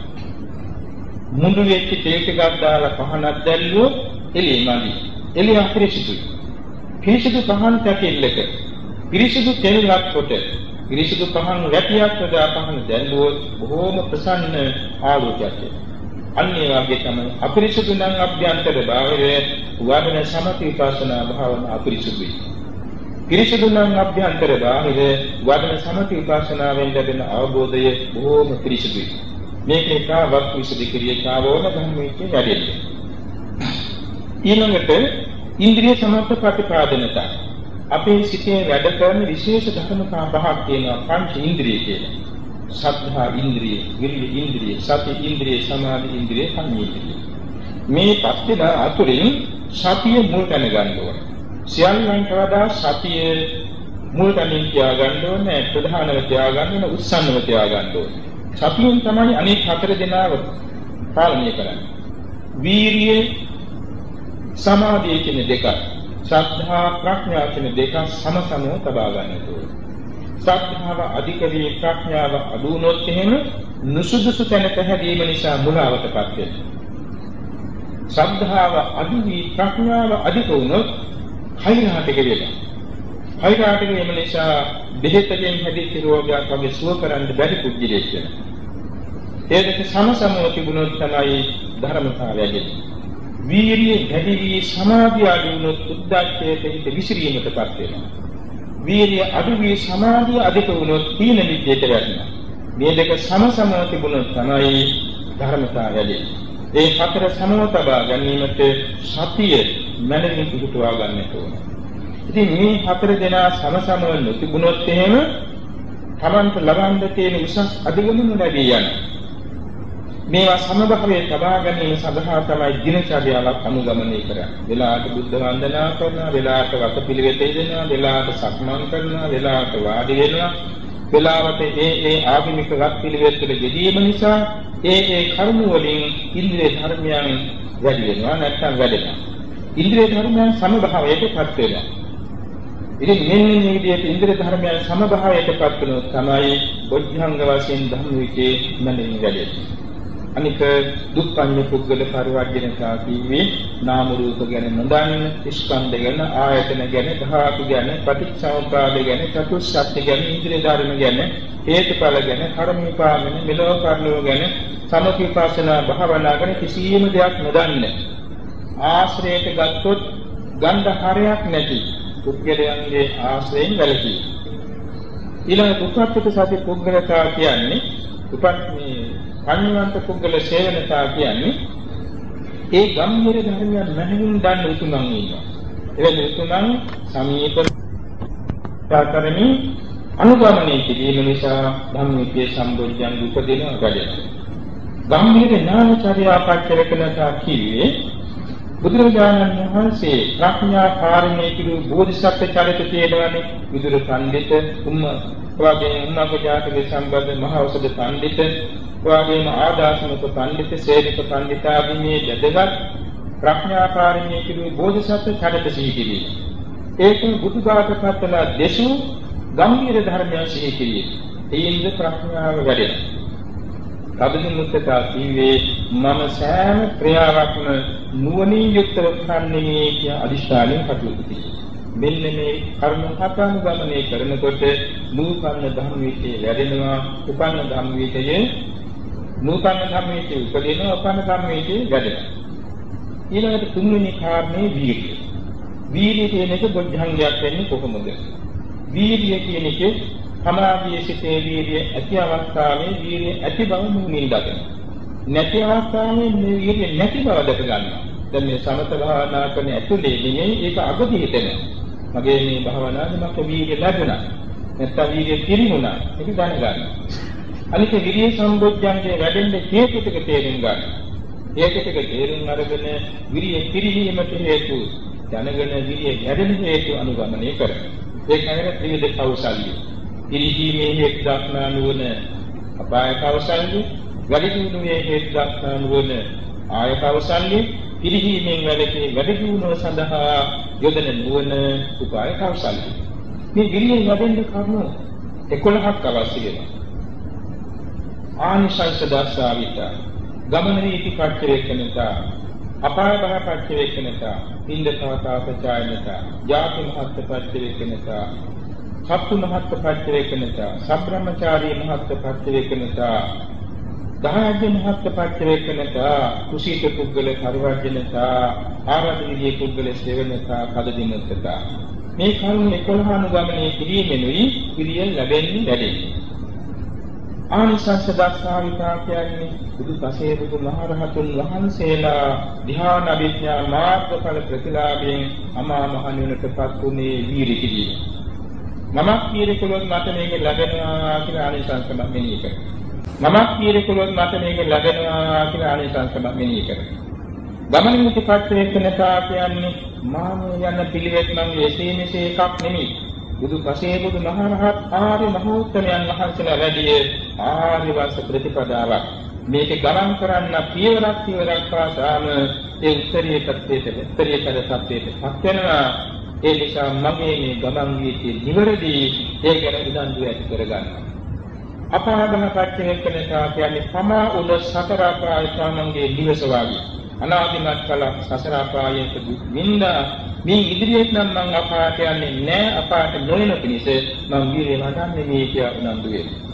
මුඳු වෙච්ච තේල් ටිකක් දාලා පහනක් දැල්ලුවොත් එළිය මදි. එළිය අපිරිසිදුයි. පිරිසිදු පහන් පැටිල්ලක පිරිසිදු තෙලක් කොට පිරිසිදු පහන් වැටියක් වඩා පහන් දැල්ලුවොත් බොහෝම ප්‍රසන්න ආලෝකයක් අන්නේ වගේ තමයි අපිරිසුදු නම් අභ්‍යන්තර භාවය වඩන සමථ විපස්සනා භාවනා අපිරිසුදුයි. පිරිසිදු නම් අභ්‍යන්තර බාහිර වඩන සමථ විපස්සනාවෙන් ලැබෙන අවබෝධය බොහෝම පිරිසිදුයි. මේක එකවක් විසදි ක්‍රියාවෝම ධම්මයේ වැඩෙන්නේ. ඊළඟට ඉන්ද්‍රිය සමර්ථ ප්‍රතිපාදනතා අපේ සිතේ වැඩ කරන විශේෂ ධර්මතා පහක් තියෙනවා පංච ඉන්ද්‍රිය කියලා. සද්ධා ඉන්ද්‍රිය, විරිය ඉන්ද්‍රිය, සති ඉන්ද්‍රිය, සමාධි ඉන්ද්‍රිය, සංයීන්ද්‍රිය. මේ පස් දෙනා අතුරින් සතිය මුල් තැන ගන්න ඕනේ. සියල්ලන්ට වඩා සතිය මුල් තැනින් තියාගන්න ඕනේ ප්‍රධානව තියාගන්න ඕනේ උත්සන්නව තියාගන්න ඕනේ සතියෙන් තමයි අනෙක් හතර දෙනාව පාලනය කරන්නේ වීරිය සමාධිය කියන දෙක ශ්‍රද්ධා ප්‍රඥා කියන දෙක සමසමව තබා ගන්න ඕනේ ශ්‍රද්ධාව අධික වී ප්‍රඥාව අඩු වුණොත් එහෙම නුසුදුසු තැනක හැදීම නිසා මුලාවටපත් වෙනවා ශ්‍රද්ධාව අඩු වී ප්‍රඥාව අධික වුණොත් හයිරාටක වෙලා. හයිරාටක වෙන නිසා බෙහෙතකින් හැදිච්ච රෝගයක් වගේ සුව කරන්න බැරි පුද්ගලයෙක් වෙනවා. ඒ දෙක සමසමව තිබුණොත් තමයි ධර්මතාවය ඇති. වීරිය වැඩි වී සමාධිය අඩු වුණොත් උද්දච්චයට හිත විසිරීමටපත් වෙනවා. වීරිය අඩු වී සමාධිය අධික වුණොත් තීන මිද්දේට වැටෙනවා. මේ දෙක සමසමව තිබුණොත් තමයි ධර්මතාවය ඇති. ඒ හතර සමව තබා ගැනීමට සතිය මනමින් පිටුවා ගන්නට ඕන. ඉතින් මේ හතර දෙනා සමසමව නොතිබුණොත් එහෙම තමන්ට ලබන්න තියෙන උසස් අධිගමන ලැබී යනවා. මේවා සමබරයේ තබා ගැනීම සඳහා තමයි දිනචර්යාවක් අනුගමනය කරන්නේ. වෙලාවට බුද්ධ වන්දනා කරනවා, වෙලාවට වතපිළිවෙත දෙනවා, වෙලාවට සක්මන් කරනවා, වෙලාවට වාඩි වෙනවා, වෙලාවට ඒ ඒ ආගමික වත්පිළිවෙත් වල යෙදීම නිසා ඒ ඒ කර්ම වලින් ඉන්ද්‍රිය ධර්මයන් වැඩි වෙනවා නැත්නම් වැඩෙනවා. ඉන්ද්‍රිය ධර්මයන් සමභාවයටපත් වෙනවා. ඉතින් මෙන්න මේ විදිහට ඉන්ද්‍රිය ධර්මයන් සමභාවයටපත් වෙනොත් තමයි බොද්ධංග වශයෙන් ධම්ම විචේ මනින් වැඩෙන්නේ. අනික දුක්ඛඤ්ඤ පුද්ගල පරිවර්ජනතා කීවේ නාම රූප ගැන නොදන්න ස්කන්ධ ගැන ආයතන ගැන ධාතු ගැන පටිච්චසමුප්පාද ගැන චතුස්සත්‍ය ගැන ඉන්ද්‍රිය ධර්ම ගැන හේතුඵල ගැන කර්ම විපාක ගැන මෙලොව කර්මෝ ගැන සමථිපාසනා භාවනා ගැන කිසියම් දෙයක් නොදන්න. ආශ්‍රයයට ගත්තොත් ගන්ධ හරයක් නැති පුද්ගලයන්ගේ ආශ්‍රයෙන් වැළකී. ඊළඟ දුක්ඛප්පත සති පුද්ගලතා කියන්නේ උපත් මේ කන්වන්ත පුද්ගල සේවනතා කියන්නේ ඒ ගම්බීර ධර්මයන් මනමින් දන්න උතුමන් ඉන්නවා. එවැනි උතුමන් සමීප කරමින් අනුගමනය කිරීම නිසා ධම්මිකේ සම්බොධ්‍යං උපදින වැඩෙනවා. ගම්බීර ඥානචර්යාපච්චරකනතා කියේ බුදුරජාණන් වහන්සේ ප්‍රඥා කාරණේ කිරු බෝධිසත්ව චරිත තියෙනවානේ විදුර පඬිත උම්ම වගේ උන්නක ජාතකේ සම්බන්ධ මහ ඖෂධ පඬිත වගේම ආදාසමක පඬිත සේවික පඬිතාදී මේ දෙදගත් ප්‍රඥාකාරිණී කිරු බෝධිසත්ව චරිත සිහි කිරීම. ඒක බුදුබවට පත්වලා දේශු ගම්භීර ධර්මයන් සිහි කිරීම. ඒින්ද ප්‍රඥාව වැඩෙනවා. කබිනුත්තකා කීවේ මම සෑම ක්‍රියාවක්ම නුවණින් යුක්තව කරන්නේ කිය අදිෂ්ඨානයෙන් කටයුතු කිරීම. මෙන්න මේ කර්ම හතනුගමනය කරනකොට නූපන්න ධම්මවිතේ වැඩෙනවා උපන්න ධම්මවිතයේ නූපන්න ධම්මයේ උපදිනවා උපන්න ධම්මයේ වැඩෙනවා. ඊළඟට තුන්වෙනි කාරණේ වීර්යය. වීර්යය කියන එක බොද්ධංගයක් වෙන්නේ කොහොමද? වීර්යය කියන එක සමාධියේ සිටේ වීර්යය ඇති අවස්ථාවේ වීර්යය ඇති බව මුලින් දකිනවා. නැති අවස්ථාවේ මේ වීර්යය නැති බව දැක ගන්නවා. දැන් මේ සමත භාවනා කරන ඇතුලේ නෙමෙයි ඒක අගදී හිතෙනවා. මගේ මේ භාවනාවේ මට වීර්යය ලැබුණා. නැත්නම් වීර්යය පිරිමුණා. ඒක දැනගන්න. අනිත් විරිය සම්බොජ්ජංගේ වැඩෙන්න හේතු ටික තේරුම් ගන්න. හේතු ටික තේරුම් අරගෙන විරිය පිරිහීමට හේතු දැනගෙන විරිය වැඩෙන හේතු අනුගමනය කරන. ඒක හැර ත්‍රිවිධ කෞශල්‍ය. පිරිහීමේ හේතු දක්නා නුවණ අපාය කෞශල්‍ය, වැඩි දියුණුවේ හේතු දක්නා නුවණ ආය කෞශල්‍ය, පිරිහීමෙන් වැඩි වැඩි දියුණුව සඳහා යොදන නුවණ උපාය කෞශල්‍ය. මේ විරිය වැඩෙන්න කරුණු 11ක් අවශ්‍ය වෙනවා. ආනිසංස දස්සාවිත ගමන නීති පච්චවේකනතා අපාය බහ පච්චවේකනතා පින්ද සාතාපචායනතා ජාති මහත් පච්චවේකනතා සත්තු මහත් පච්චවේකනතා සබ්‍රහ්මචාරී මහත් පච්චවේකනතා දහයජ මහත් පච්චවේකනතා කුසීත පුද්ගල පරිවර්ජනතා ආරාධනීය පුද්ගල සේවනතා කදදිනතතා මේ කරුණ 11 අනුගමනය කිරීමෙනුයි පිළිය ලැබෙන්නේ වැඩෙන්නේ ආනිසංස දක්ෂාවිතා කියන්නේ බුදු පසේ බුදු මහරහතුන් වහන්සේලා ධ්‍යාන අභිඥා මාර්ගඵල ප්‍රතිලාභයෙන් අමා මහ නිවනටපත් වුණේ වීරි කිරීම. මමක් වීරි කළොත් මට මේක ලැබෙනවා කියලා ආනිසංස මෙනෙහි කරනවා. මමක් වීරි කළොත් මට මේක ලැබෙනවා කියලා ආනිසංස මෙනෙහි කරනවා. ගමන මුතිපත් වේකනතා කියන්නේ මාම යන පිළිවෙත් නම් එසේ මෙසේ එකක් නෙමෙයි. බුදු පසේ බුදු මහරහත් ආර්ය මහෝත්තමයන් වහන්සේලා වැඩි ආර්ය වාස ප්‍රතිපදාවක් මේක ගණන් කරන්න පියවරක් පියවරක් පාසාම ඒ උත්තරීය තත්ත්වයට උත්තරීය තත්ත්වයට පත් වෙනවා ඒ නිසා මගේ මේ ගමන් වීතිය නිවැරදි ඒ ගැන උදන්දු ඇති කරගන්නවා අපාදම පච්චේකනතා කියන්නේ සමා උන සතර ප්‍රායතනංගේ දිවස වාගේ අනාදිමත් කල සසර අපායයට දුක් විඳා මේ ඉදිරියට නම් මං අපායට යන්නේ නැහැ අපායට නොයන පිණිස මං වීර්ය වඩන්නේ මේ කියා උනන්දු වෙනවා.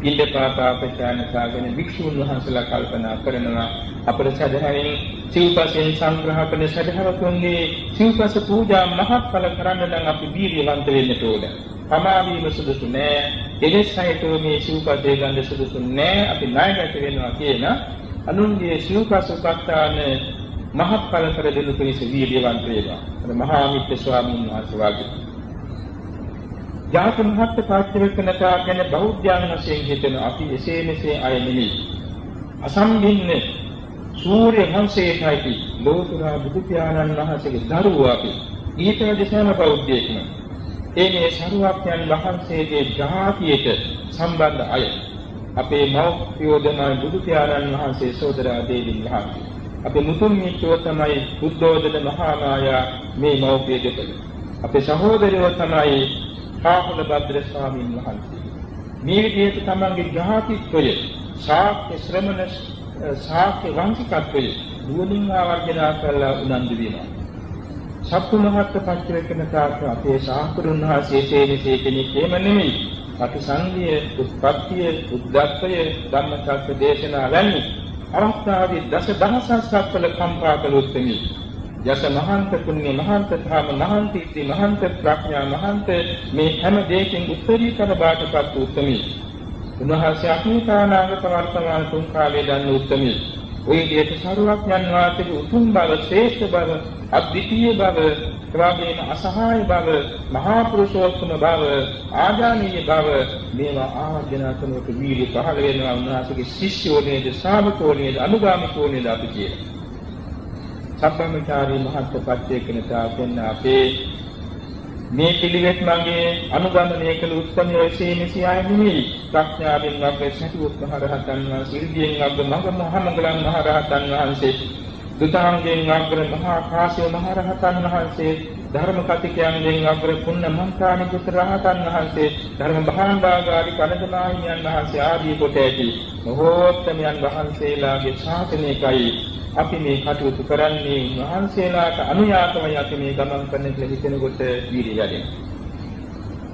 පිළිපාපාපචාන සාගෙන වික්ෂුන් වහන්සේලා කල්පනා කරනවා අපේ සදහයෙන් සිව්පසෙන් සංග්‍රහ කරන සදහවතුන්ගේ සිව්පස පූජා මහත්ඵල කරන්න නම් අපි වීර්යවන්ත වෙන්න ඕනේ. පමාවීම සුදුසු නෑ. එලෙස සහිතව මේ සිව්පසේ ගන්න සුදුසු නෑ. අපි ණයගත වෙනවා කියන අනුන්ගේ සිව්පස උපස්ථාන මහත්ඵල කර දෙනු පිණිස වීර්යවන්ත වේවා. අර මහා මිත්‍ය ස්වාමීන් වහන්සේ වාගේ. ජාත මහත් පාත්‍රවකනතා ගැන බෞද්ධයන් වශයෙන් හිතන අපි එසේ මෙසේ අය නෙමෙයි. අසම්බින්න සූර්ය වංශයේයි ලෝතුරා බුදු පියාණන් වහන්සේගේ දරුවෝ අපි. ඊට දෙසම බෞද්ධයෙක්ම. ඒ මේ සරුවක්යන් වහන්සේගේ ජාතියට සම්බන්ධ අය. අපේ මෞඛ්‍යෝ තමයි බුදු පියාණන් වහන්සේ සෝදරා දේවින් වහන්සේ. අපේ මුතුන් මිත්‍රෝ තමයි බුද්ධෝදන මහා මායා මේ මෞඛ්‍ය දෙපළ. අපේ සහෝදරයෝ තමයි කාහුල භද්‍ර ස්වාමීන් වහන්සේ. මේ විදිහට තමන්ගේ ජාතිත්වය ශාක්‍ය ශ්‍රමණ ශාක්‍ය වංශිකත්වය නුවණින් ආවර්ජනා කරලා උනන්දු වෙනවා. සත්තු මහත් පච්චවේකන තාක අපේ ශාස්ත්‍රුන් වහන්සේ මේ කෙනෙක් එහෙම නෙමෙයි. අපි සංගිය, උත්පත්තිය, උද්දත්තය, ධම්මචක්ක දේශනා වැනි අවස්ථාවේ දස දහසක් සත්වල කම්පා කළොත් එමි. යස මහන්ත පුණ්‍ය මහන්ත ධර්ම මහන්ත ඉති මහන්ත ප්‍රඥා මහන්ත මේ හැම දෙයකින් උත්තරීතර බාටපත් උත්තමී. උන්වහන්සේ අක්නිකානාගත වර්තමාන තුන් කාලයේ දන්න උත්තමී. ওই විදිහට සරුවක් යන වාසික උතුම් බව ශ්‍රේෂ්ඨ බව අද්විතීය බව එවාගේම අසහාය බව මහා පුරුෂෝත්තම බව ආජානීය බව මේවා ආර්ජනා කරනකොට වීර්ය පහළ වෙනවා උන්වහන්සේගේ ශිෂ්‍යෝ නේද ශ්‍රාවකෝ නේද අනුගාමිකෝ නේද අපි කියනවා සබ්බමචාරී මහත්පත්ය කියන තාපෙන් අපේ මේ පිළිවෙත් මගේ අනුගමනය කළ උත්පන්නයේ සීමිසි ආය නෙමෙයි ප්‍රඥාවෙන් අපේ සතුත් මහරහතන් වහන්සේ ඉර්ධියෙන් අප මඟ මහමඟලන් මහරහතන් වහන්සේ දුතාංගයෙන් අග්‍ර මහා කාශ්‍යප මහ රහතන් වහන්සේ ධර්ම කතිකයන්ගෙන් අග්‍ර පුන්න මන්ත්‍රාණි පුත්‍ර රහතන් වහන්සේ ධර්ම භාණ්ඩාගාරි කනදමාහිමියන් වහන්සේ ආදී කොට ඇති මහෝත්තමයන් වහන්සේලාගේ ශාසනයකයි අපි මේ කටයුතු කරන්නේ වහන්සේලාට අනුයාතමයි අපි මේ ගමන් කරන කියලා හිතෙනකොට වීර්යය වැඩෙනවා.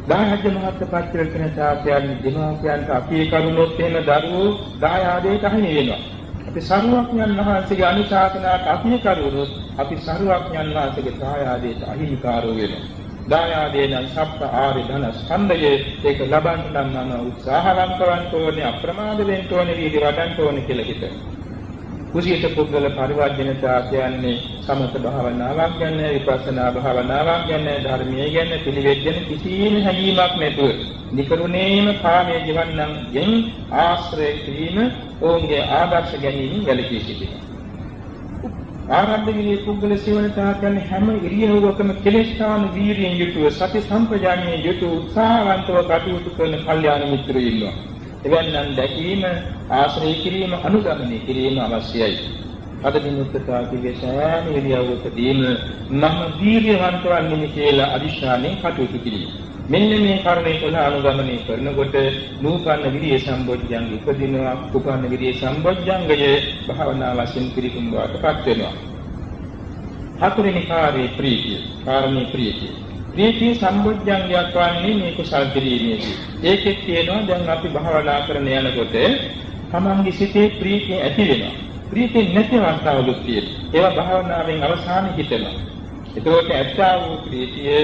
දායජ මහත්පත්‍ර කියන තාපයන් දිනෝපයන්ට අපේ කරුණොත් එහෙම දරුවෝ දායාදයට අහිමි වෙනවා. අපි සරුවක්ඥන් වහන්සේගේ අනුශාසනාවට අහිමිකරුවොත් අපි සරුවක්ඥන් වහන්සේගේ සහායාදයට අහිමිකාරෝ වෙනවා. දායාදේ නම් සප්ත ආරි ධන ස්කන්ධයේ ඒක ලබන්න නම් මම උත්සාහවන්ත වන්න ඕනේ අප්‍රමාද වෙන්න ඕනේ වීදි වඩන්න ඕනේ කියලා හිතනවා. කුසීත පුද්ගල පරිවර්ජනතා කියන්නේ සමත භාවනාවක් ගැන විපස්සනා භාවනාවක් ගැන ධර්මයේ ගැන පිළිවෙත් ගැන කිසිම හැඟීමක් නැතුව නිකරුණේම කාමයේ ජීවන්නන් යෙන් ආශ්‍රය කිරීම ඔවුන්ගේ ආදර්ශ ගැනීම වැළකී සිටිනවා ආරම්භයේ පුද්ගල සේවනතා කරන හැම ඉරියව්වකම කෙලෙස්තාන වීරියෙන් යුතුව සති සම්පජානයේ යුතුව උත්සාහවන්තව කටයුතු කරන කල්යාණ මිත්‍රයෝ ඉන්නවා. එවැන්නන් දැකීම ආශ්‍රය කිරීම අනුගමනය කිරීම අවශ්‍යයි. අද දිනුත්තතා කියේ සෑම ඉරියව්වකදීම මම වීර්යවන්ත වන්නේ කියලා අදිශානෙන් කටයුතු කිරීම. මෙන්න මේ කර්මයේ තුන අනුගමනය කරනකොට නූපන්න විරිය සම්බොජ්ජංග උපදිනවා උපන්න විරිය සම්බොජ්ජංගය භාවනා වශයෙන් පිළිකුම් බවටපත් වෙනවා හතරෙනි කාර්යය ප්‍රීතිය කාර්මී ප්‍රීතිය ප්‍රීතිය සම්බොජ්ජංගයක් වන්නේ මේ කුසල් කිරීමේදී ඒකෙත් කියනවා දැන් අපි භාවනා කරන යනකොට තමන්ගේ සිතේ ප්‍රීතිය ඇති වෙනවා ප්‍රීතිය නැති අවස්ථාවලුත් තියෙනවා ඒවා භාවනාවෙන් අවසානයේ හිතෙනවා එතකොට ඇත්තා වූ ප්‍රීතිය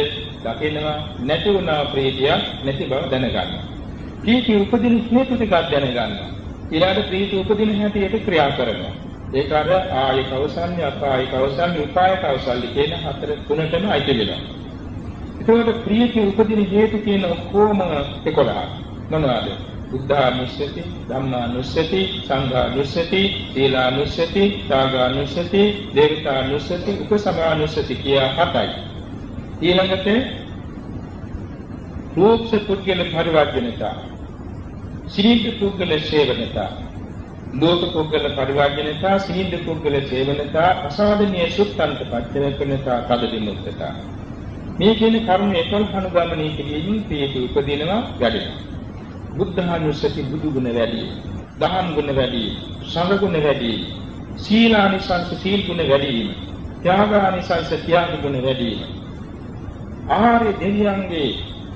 දකිනවා නැති වුණා ප්‍රීතිය නැති බව දැනගන්නවා. ප්‍රීතිය උපදින හේතු ටිකක් දැනගන්නවා. ඊළඟට ප්‍රීතිය උපදින හැටියට ක්‍රියා කරනවා. ඒක අර ආය කෞසල්‍ය අපාය කෞසල්‍ය උපාය කෞසල්‍ය කියන හතර තුනටම අයිති වෙනවා. එතකොට ප්‍රීතිය උපදින හේතු කියන ඔක්කොම 11 මොනවාද? බුද්ධානුස්සති, ධම්මානුස්සති, සංඝානුස්සති, සීලානුස්සති, ත්‍යාගානුස්සති, දේවතානුස්සති, උපසමානුස්සති කියා හතයි. ඊළඟට රූපස පුද්ගල පරිවර්ජනතා, සිරිත පුද්ගල සේවනතා, ලෝක පුද්ගල පරිවර්ජනතා, සිරිත පුද්ගල සේවනතා, අසාධනීය සුත්තන්ත පච්චවකනතා, කදදිමුත්තතා. මේ කියන කරුණ 11 අනුගමනය කිරීමෙන් පියතු උපදිනවා වැඩෙනවා. බුද්ධානුස්සති බුදු ගුණ වැඩි, දහම් ගුණ වැඩි, සංඝ ගුණ වැඩි, සීලානිසංස සීල් ගුණ වැඩි වීම, ත්‍යාගානිසංස ත්‍යාග ගුණ වැඩි වීම. ආර්ය දෙවියන්ගේ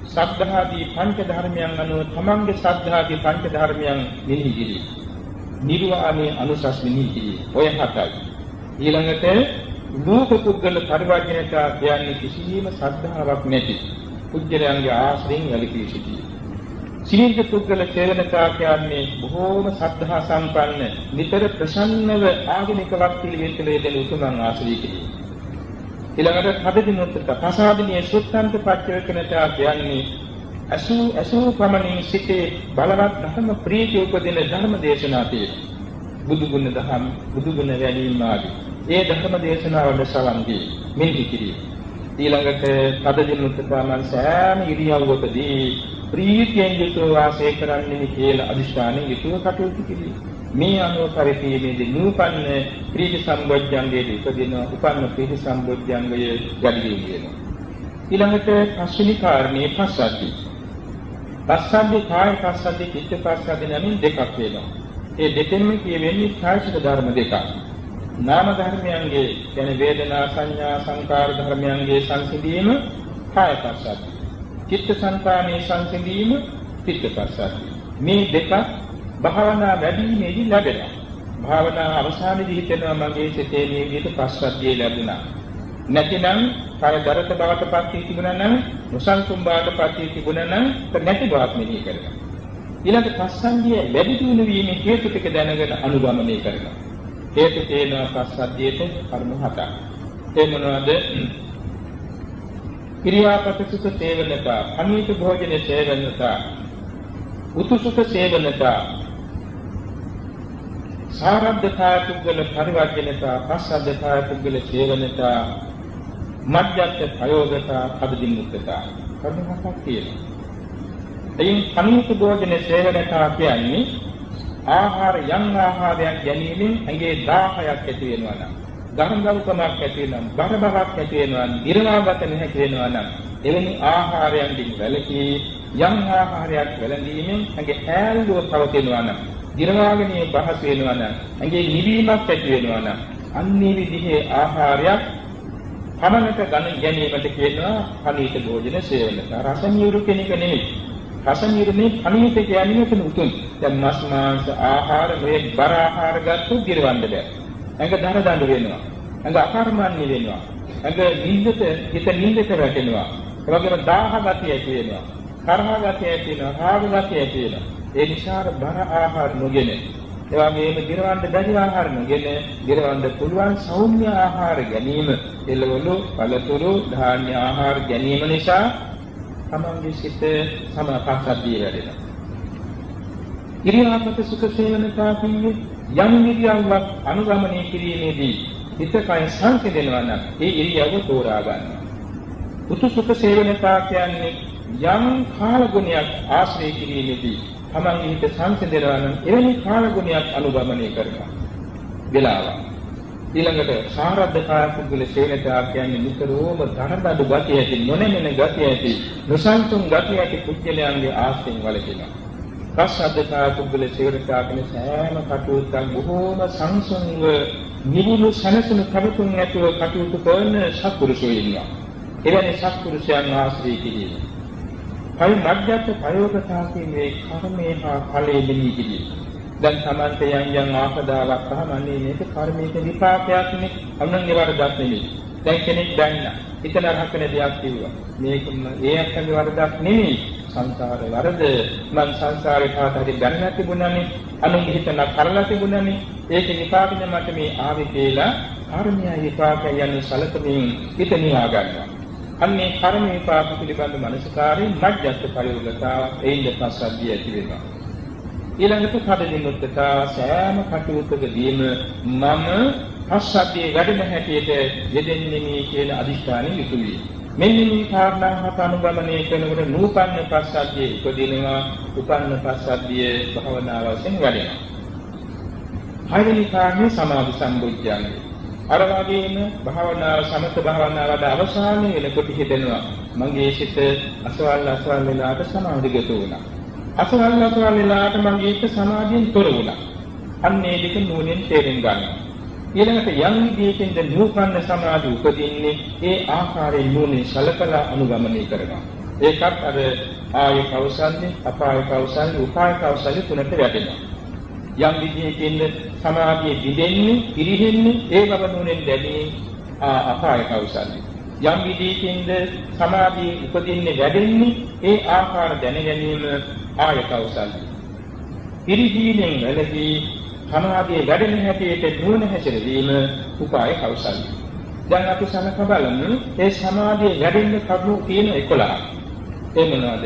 සද්ධාදී පංච ධර්මයන් අනුව තමන්ගේ සද්ධාදී පංච ධර්මයන් මෙහි කිරීම. නිර්වාණයේ අනුසස් මෙහි කිරීම. ඔය හතයි. ඊළඟට ලෝක පුද්ගල පරිවර්ජනතා කියන්නේ කිසියම් සද්ධාාවක් නැති. පුද්ගලයන්ගේ ආශ්‍රයෙන් යලිපී සිටී. සිරින්ද පුද්ගල සේවනතා කියන්නේ බොහෝම සද්ධා සම්පන්න නිතර ප්‍රසන්නව ආගමික වක්තිලෙකලේ දෙන උතුමන් ආශ්‍රී කිරීම. ඊළඟට හදදිනුත් ප්‍රසාදිනිය සුත්තන්ත පච්චවකනතා කියන්නේ අසු අසු ප්‍රමණින් සිටේ බලවත් ධර්ම ප්‍රීතිය උපදින ධර්ම දේශනා තියෙනවා. බුදු ගුණ දහම් බුදු ගුණ වැළීම් ආදී. ඒ ධර්ම දේශනාවල සවන්දී මෙහි කිරීම. ඊළඟට හදදිනුත් ප්‍රමාණ සෑම ඉරියව්වකදී ප්‍රීතියෙන් යුතුව වාසය කරන්නේ කියලා අදිෂ්ඨානෙ යුතුව කටයුතු කිරීම. මේ අනුව පරිපීමේදී නූපන්න ප්‍රීති සම්බොජ්ජංගයේ උපදින උපන්න ප්‍රීති සම්බොජ්ජංගය වැඩි වෙනවා. ඊළඟට පස්වෙනි කාරණේ පස්සද්ධි. පස්සද්ධි කාය පස්සද්ධි චිත්ත පස්සද්ධි නමින් දෙකක් වෙනවා. ඒ දෙකෙන්ම කියවෙන්නේ කායික ධර්ම දෙකක්. නාම ධර්මයන්ගේ කියන වේදනා සංඥා සංකාර ධර්මයන්ගේ සංසිඳීම කාය පස්සද්ධි. චිත්තසංතානයේ සංසිඳීම චිත්තපස්සද්ධිය. මේ දෙක භාවනා වැඩිීමේදී ලැබෙනවා. භාවනා අවසානයේදී හිතෙනවා මගේ සිතේ මේ විදිහට පස්සද්ධිය ලැබුණා. නැතිනම් කය දරත බවට පත් වී තිබුණා නම් මුසල්කුම් බවට පත් වී තිබුණා නම් නැති බවක් මෙහි කරනවා. ඊළඟ පස්සද්ධිය වැඩි දියුණු වීමේ හේතු ටික දැනගෙන අනුගමනය කරනවා. හේතු තේනවා පස්සද්ධියට කර්ම හතක්. ඒ මොනවද? ක්‍රියාපටිසුඛ සේවනතා, අනිත භෝජන සේවනතා, උතුසුඛ සේවනතා, සාරද්ධතා පුද්ගල පරිවර්ජනතා, පස්සද්ධතා පුද්ගල සේවනතා, මධ්‍යස්ථ ප්‍රයෝගතා, පදදිමුක්තතා. කර්මහක් තියෙනවා. එයින් අනිත භෝජන සේවනතා කියන්නේ ආහාර යම් ආහාරයක් ගැනීමෙන් ඇඟේ 10ක් ඇති වෙනවා නම් ගහනගල්කමක් ඇති වෙනවා, බර බවක් ඇති වෙනවා, නිර්වාගත නැති වෙනවා නම් එවැනි ආහාරයන්ගෙන් වැළකී යම් ආහාරයක් වැළඳීමෙන් ඇඟේ ඈල්ලුව පවතිනවා නම්, දිරවාගණයේ බහස් වෙනවා නම්, ඇඟේ නිවීමක් ඇති වෙනවා නම්, අන්නේ විදිහේ ආහාරයක් පමණක ගන්න ගැනීමට කියනවා පනීත භෝජන සේවනත. රසමියුරු කෙනෙක් නෙමෙයි. රසමියුරුනේ පනීත කියන්නේ මෙතන උතුම්. දැන් මස් මාංශ ආහාර මේ බර ආහාර ගත්තොත් දිරවන්න බෑ. ඇඟ දර දඬු වෙනවා. ඇඟ අකර්මණ්‍ය වෙනවා. ඇඟ නිින්දට හිත නිින්දට වැටෙනවා. ඒ වගේම දාහ ගතිය ඇති වෙනවා. කරහ ගතිය ඇති වෙනවා. රාග ගතිය ඇති වෙනවා. ඒ නිසා බර ආහාර නොගෙන ඒ වගේම දිරවන්න බැරි ආහාර නොගෙන දිරවන්න පුළුවන් සෞම්‍ය ආහාර ගැනීම එළවලු, පළතුරු, ධාන්‍ය ආහාර ගැනීම නිසා තමන්ගේ සිත සමාපස්සද්ධිය වැඩෙනවා. ඉරියාපත සුඛ සේවනතාවකින්නේ යම් ඉරියව්වක් අනුගමනය කිරීමේදී හිත කය සංසිඳෙනවා නම් ඒ ඉරියව්ව තෝරා ගන්නවා. උතු සුඛ සේවනතා කියන්නේ යම් කාල ගුණයක් ආශ්‍රය කිරීමේදී තමන්ගේ හිත සංසිඳෙනවා නම් එවැනි කාල ගුණයක් අනුගමනය කරනවා. වෙලාව. ඊළඟට සාරද්ධකාය පුද්ගල සේවනතා කියන්නේ නිතරම ධනබඩු ගතිය ඇති නොනෙමෙන ගතිය ඇති නොසන්තුන් ගතිය ඇති පුද්ගලයන්ගේ ආශ්‍රයෙන් වලකිනවා. පස්සද්ධකාය පුද්ගල සේවනතා කියන සෑම කටයුත්තක් බොහෝම සංසුන්ව නිවිලු සනසුණු කවතුන් ඇතුව කටයුතු කරන සත්පුරුෂයෝ ඉන්නවා. එවැනි සත්පුරුෂයන් ආශ්‍රය කිරීම. කයි මධ්‍යස්ථ ප්‍රයෝගතාවකින් මේ කර්මේ හා ඵලයේ දෙවි කිරීම. දැන් Tamante යම් යම් ආපදාවක් අහමන්නේ මේක කර්මයක විපාකයක් නේ. අනුන්ගේ වරදක් නෙමෙයි. දැන් කෙනෙක් දැන්න. හිතන රහකන දෙයක් කිව්වා. මේක ඒ අක්කගේ වරදක් නෙමෙයි. සංසාර වරද මං සංසාරේ කාට හරි දැනලා තිබුණානේ. අනුන්ගේ හිතන කරලා තිබුණානේ. ඒක විපාකනේ මට මේ ආවේ කියලා කර්මය විපාකය යන සලකමින් හිත නිවා ගන්නවා. අන්නේ කර්ම විපාක පිළිබඳ මනසකාරයෙන් මධ්‍යස්ථ පරිවර්තතාව එයින්ද පස්සද්ධිය ඇති වෙනවා. ඊළඟට කඩදිනුත්තතා සෑම කටයුත්තකදීම මම පස්සද්ධිය වැඩෙන හැටියට යෙදෙන්නේ මේ කියන අදිෂ්ඨානෙ යුතුයි. මෙන්න මේ කාරණා හත අනුගමනය කරනකොට නූපන්න පස්සද්ධිය උපදිනවා උපන්න පස්සද්ධිය භවනා වශයෙන් වැඩෙනවා. හයවෙනි කාරණේ සමාධි සම්බුද්ධයන්ගේ අර වගේම භාවනාව සමත භාවනාවට අවසානයේ වෙනකොට හිතෙනවා මගේ සිත අසවල් අසවල් වෙලාට සමාධිගත වුණා. අසවල් අසවල් වෙලාට මගේ සිත සමාධියෙන් තොර වුණා. අන්නේ දෙක නුවණින් තේරුම් ගන්නවා. ඊළඟට යම් විදියකින්ද නූපන්න සමාධි උපදින්නේ ඒ ආකාරයෙන් නුවණින් සලකලා අනුගමනය කරනවා. ඒකත් අර ආය කෞසල්‍ය, අපාය කෞසල්‍ය, උපාය කෞසල්‍ය තුනට වැටෙනවා. යම් විදියකින්ද සමාධිය දිදෙන්නේ, පිරිහෙන්නේ ඒ බව නුනේ දැනී අපාය කෞසල්‍ය. යම් විදියකින්ද සමාධිය උපදින්නේ වැඩෙන්නේ ඒ ආකාර දැන ගැනීම ආය කෞසල්‍ය. පිරිහීමෙන් වැළකී සමාධිය වැඩෙන හැටියට නුවණ හැසිරවීම උපාය කෞසල්‍ය. දැන් අපි සමක බලමු ඒ සමාධිය වැඩෙන්න කරුණු තියෙන 11. ඒ මොනවද?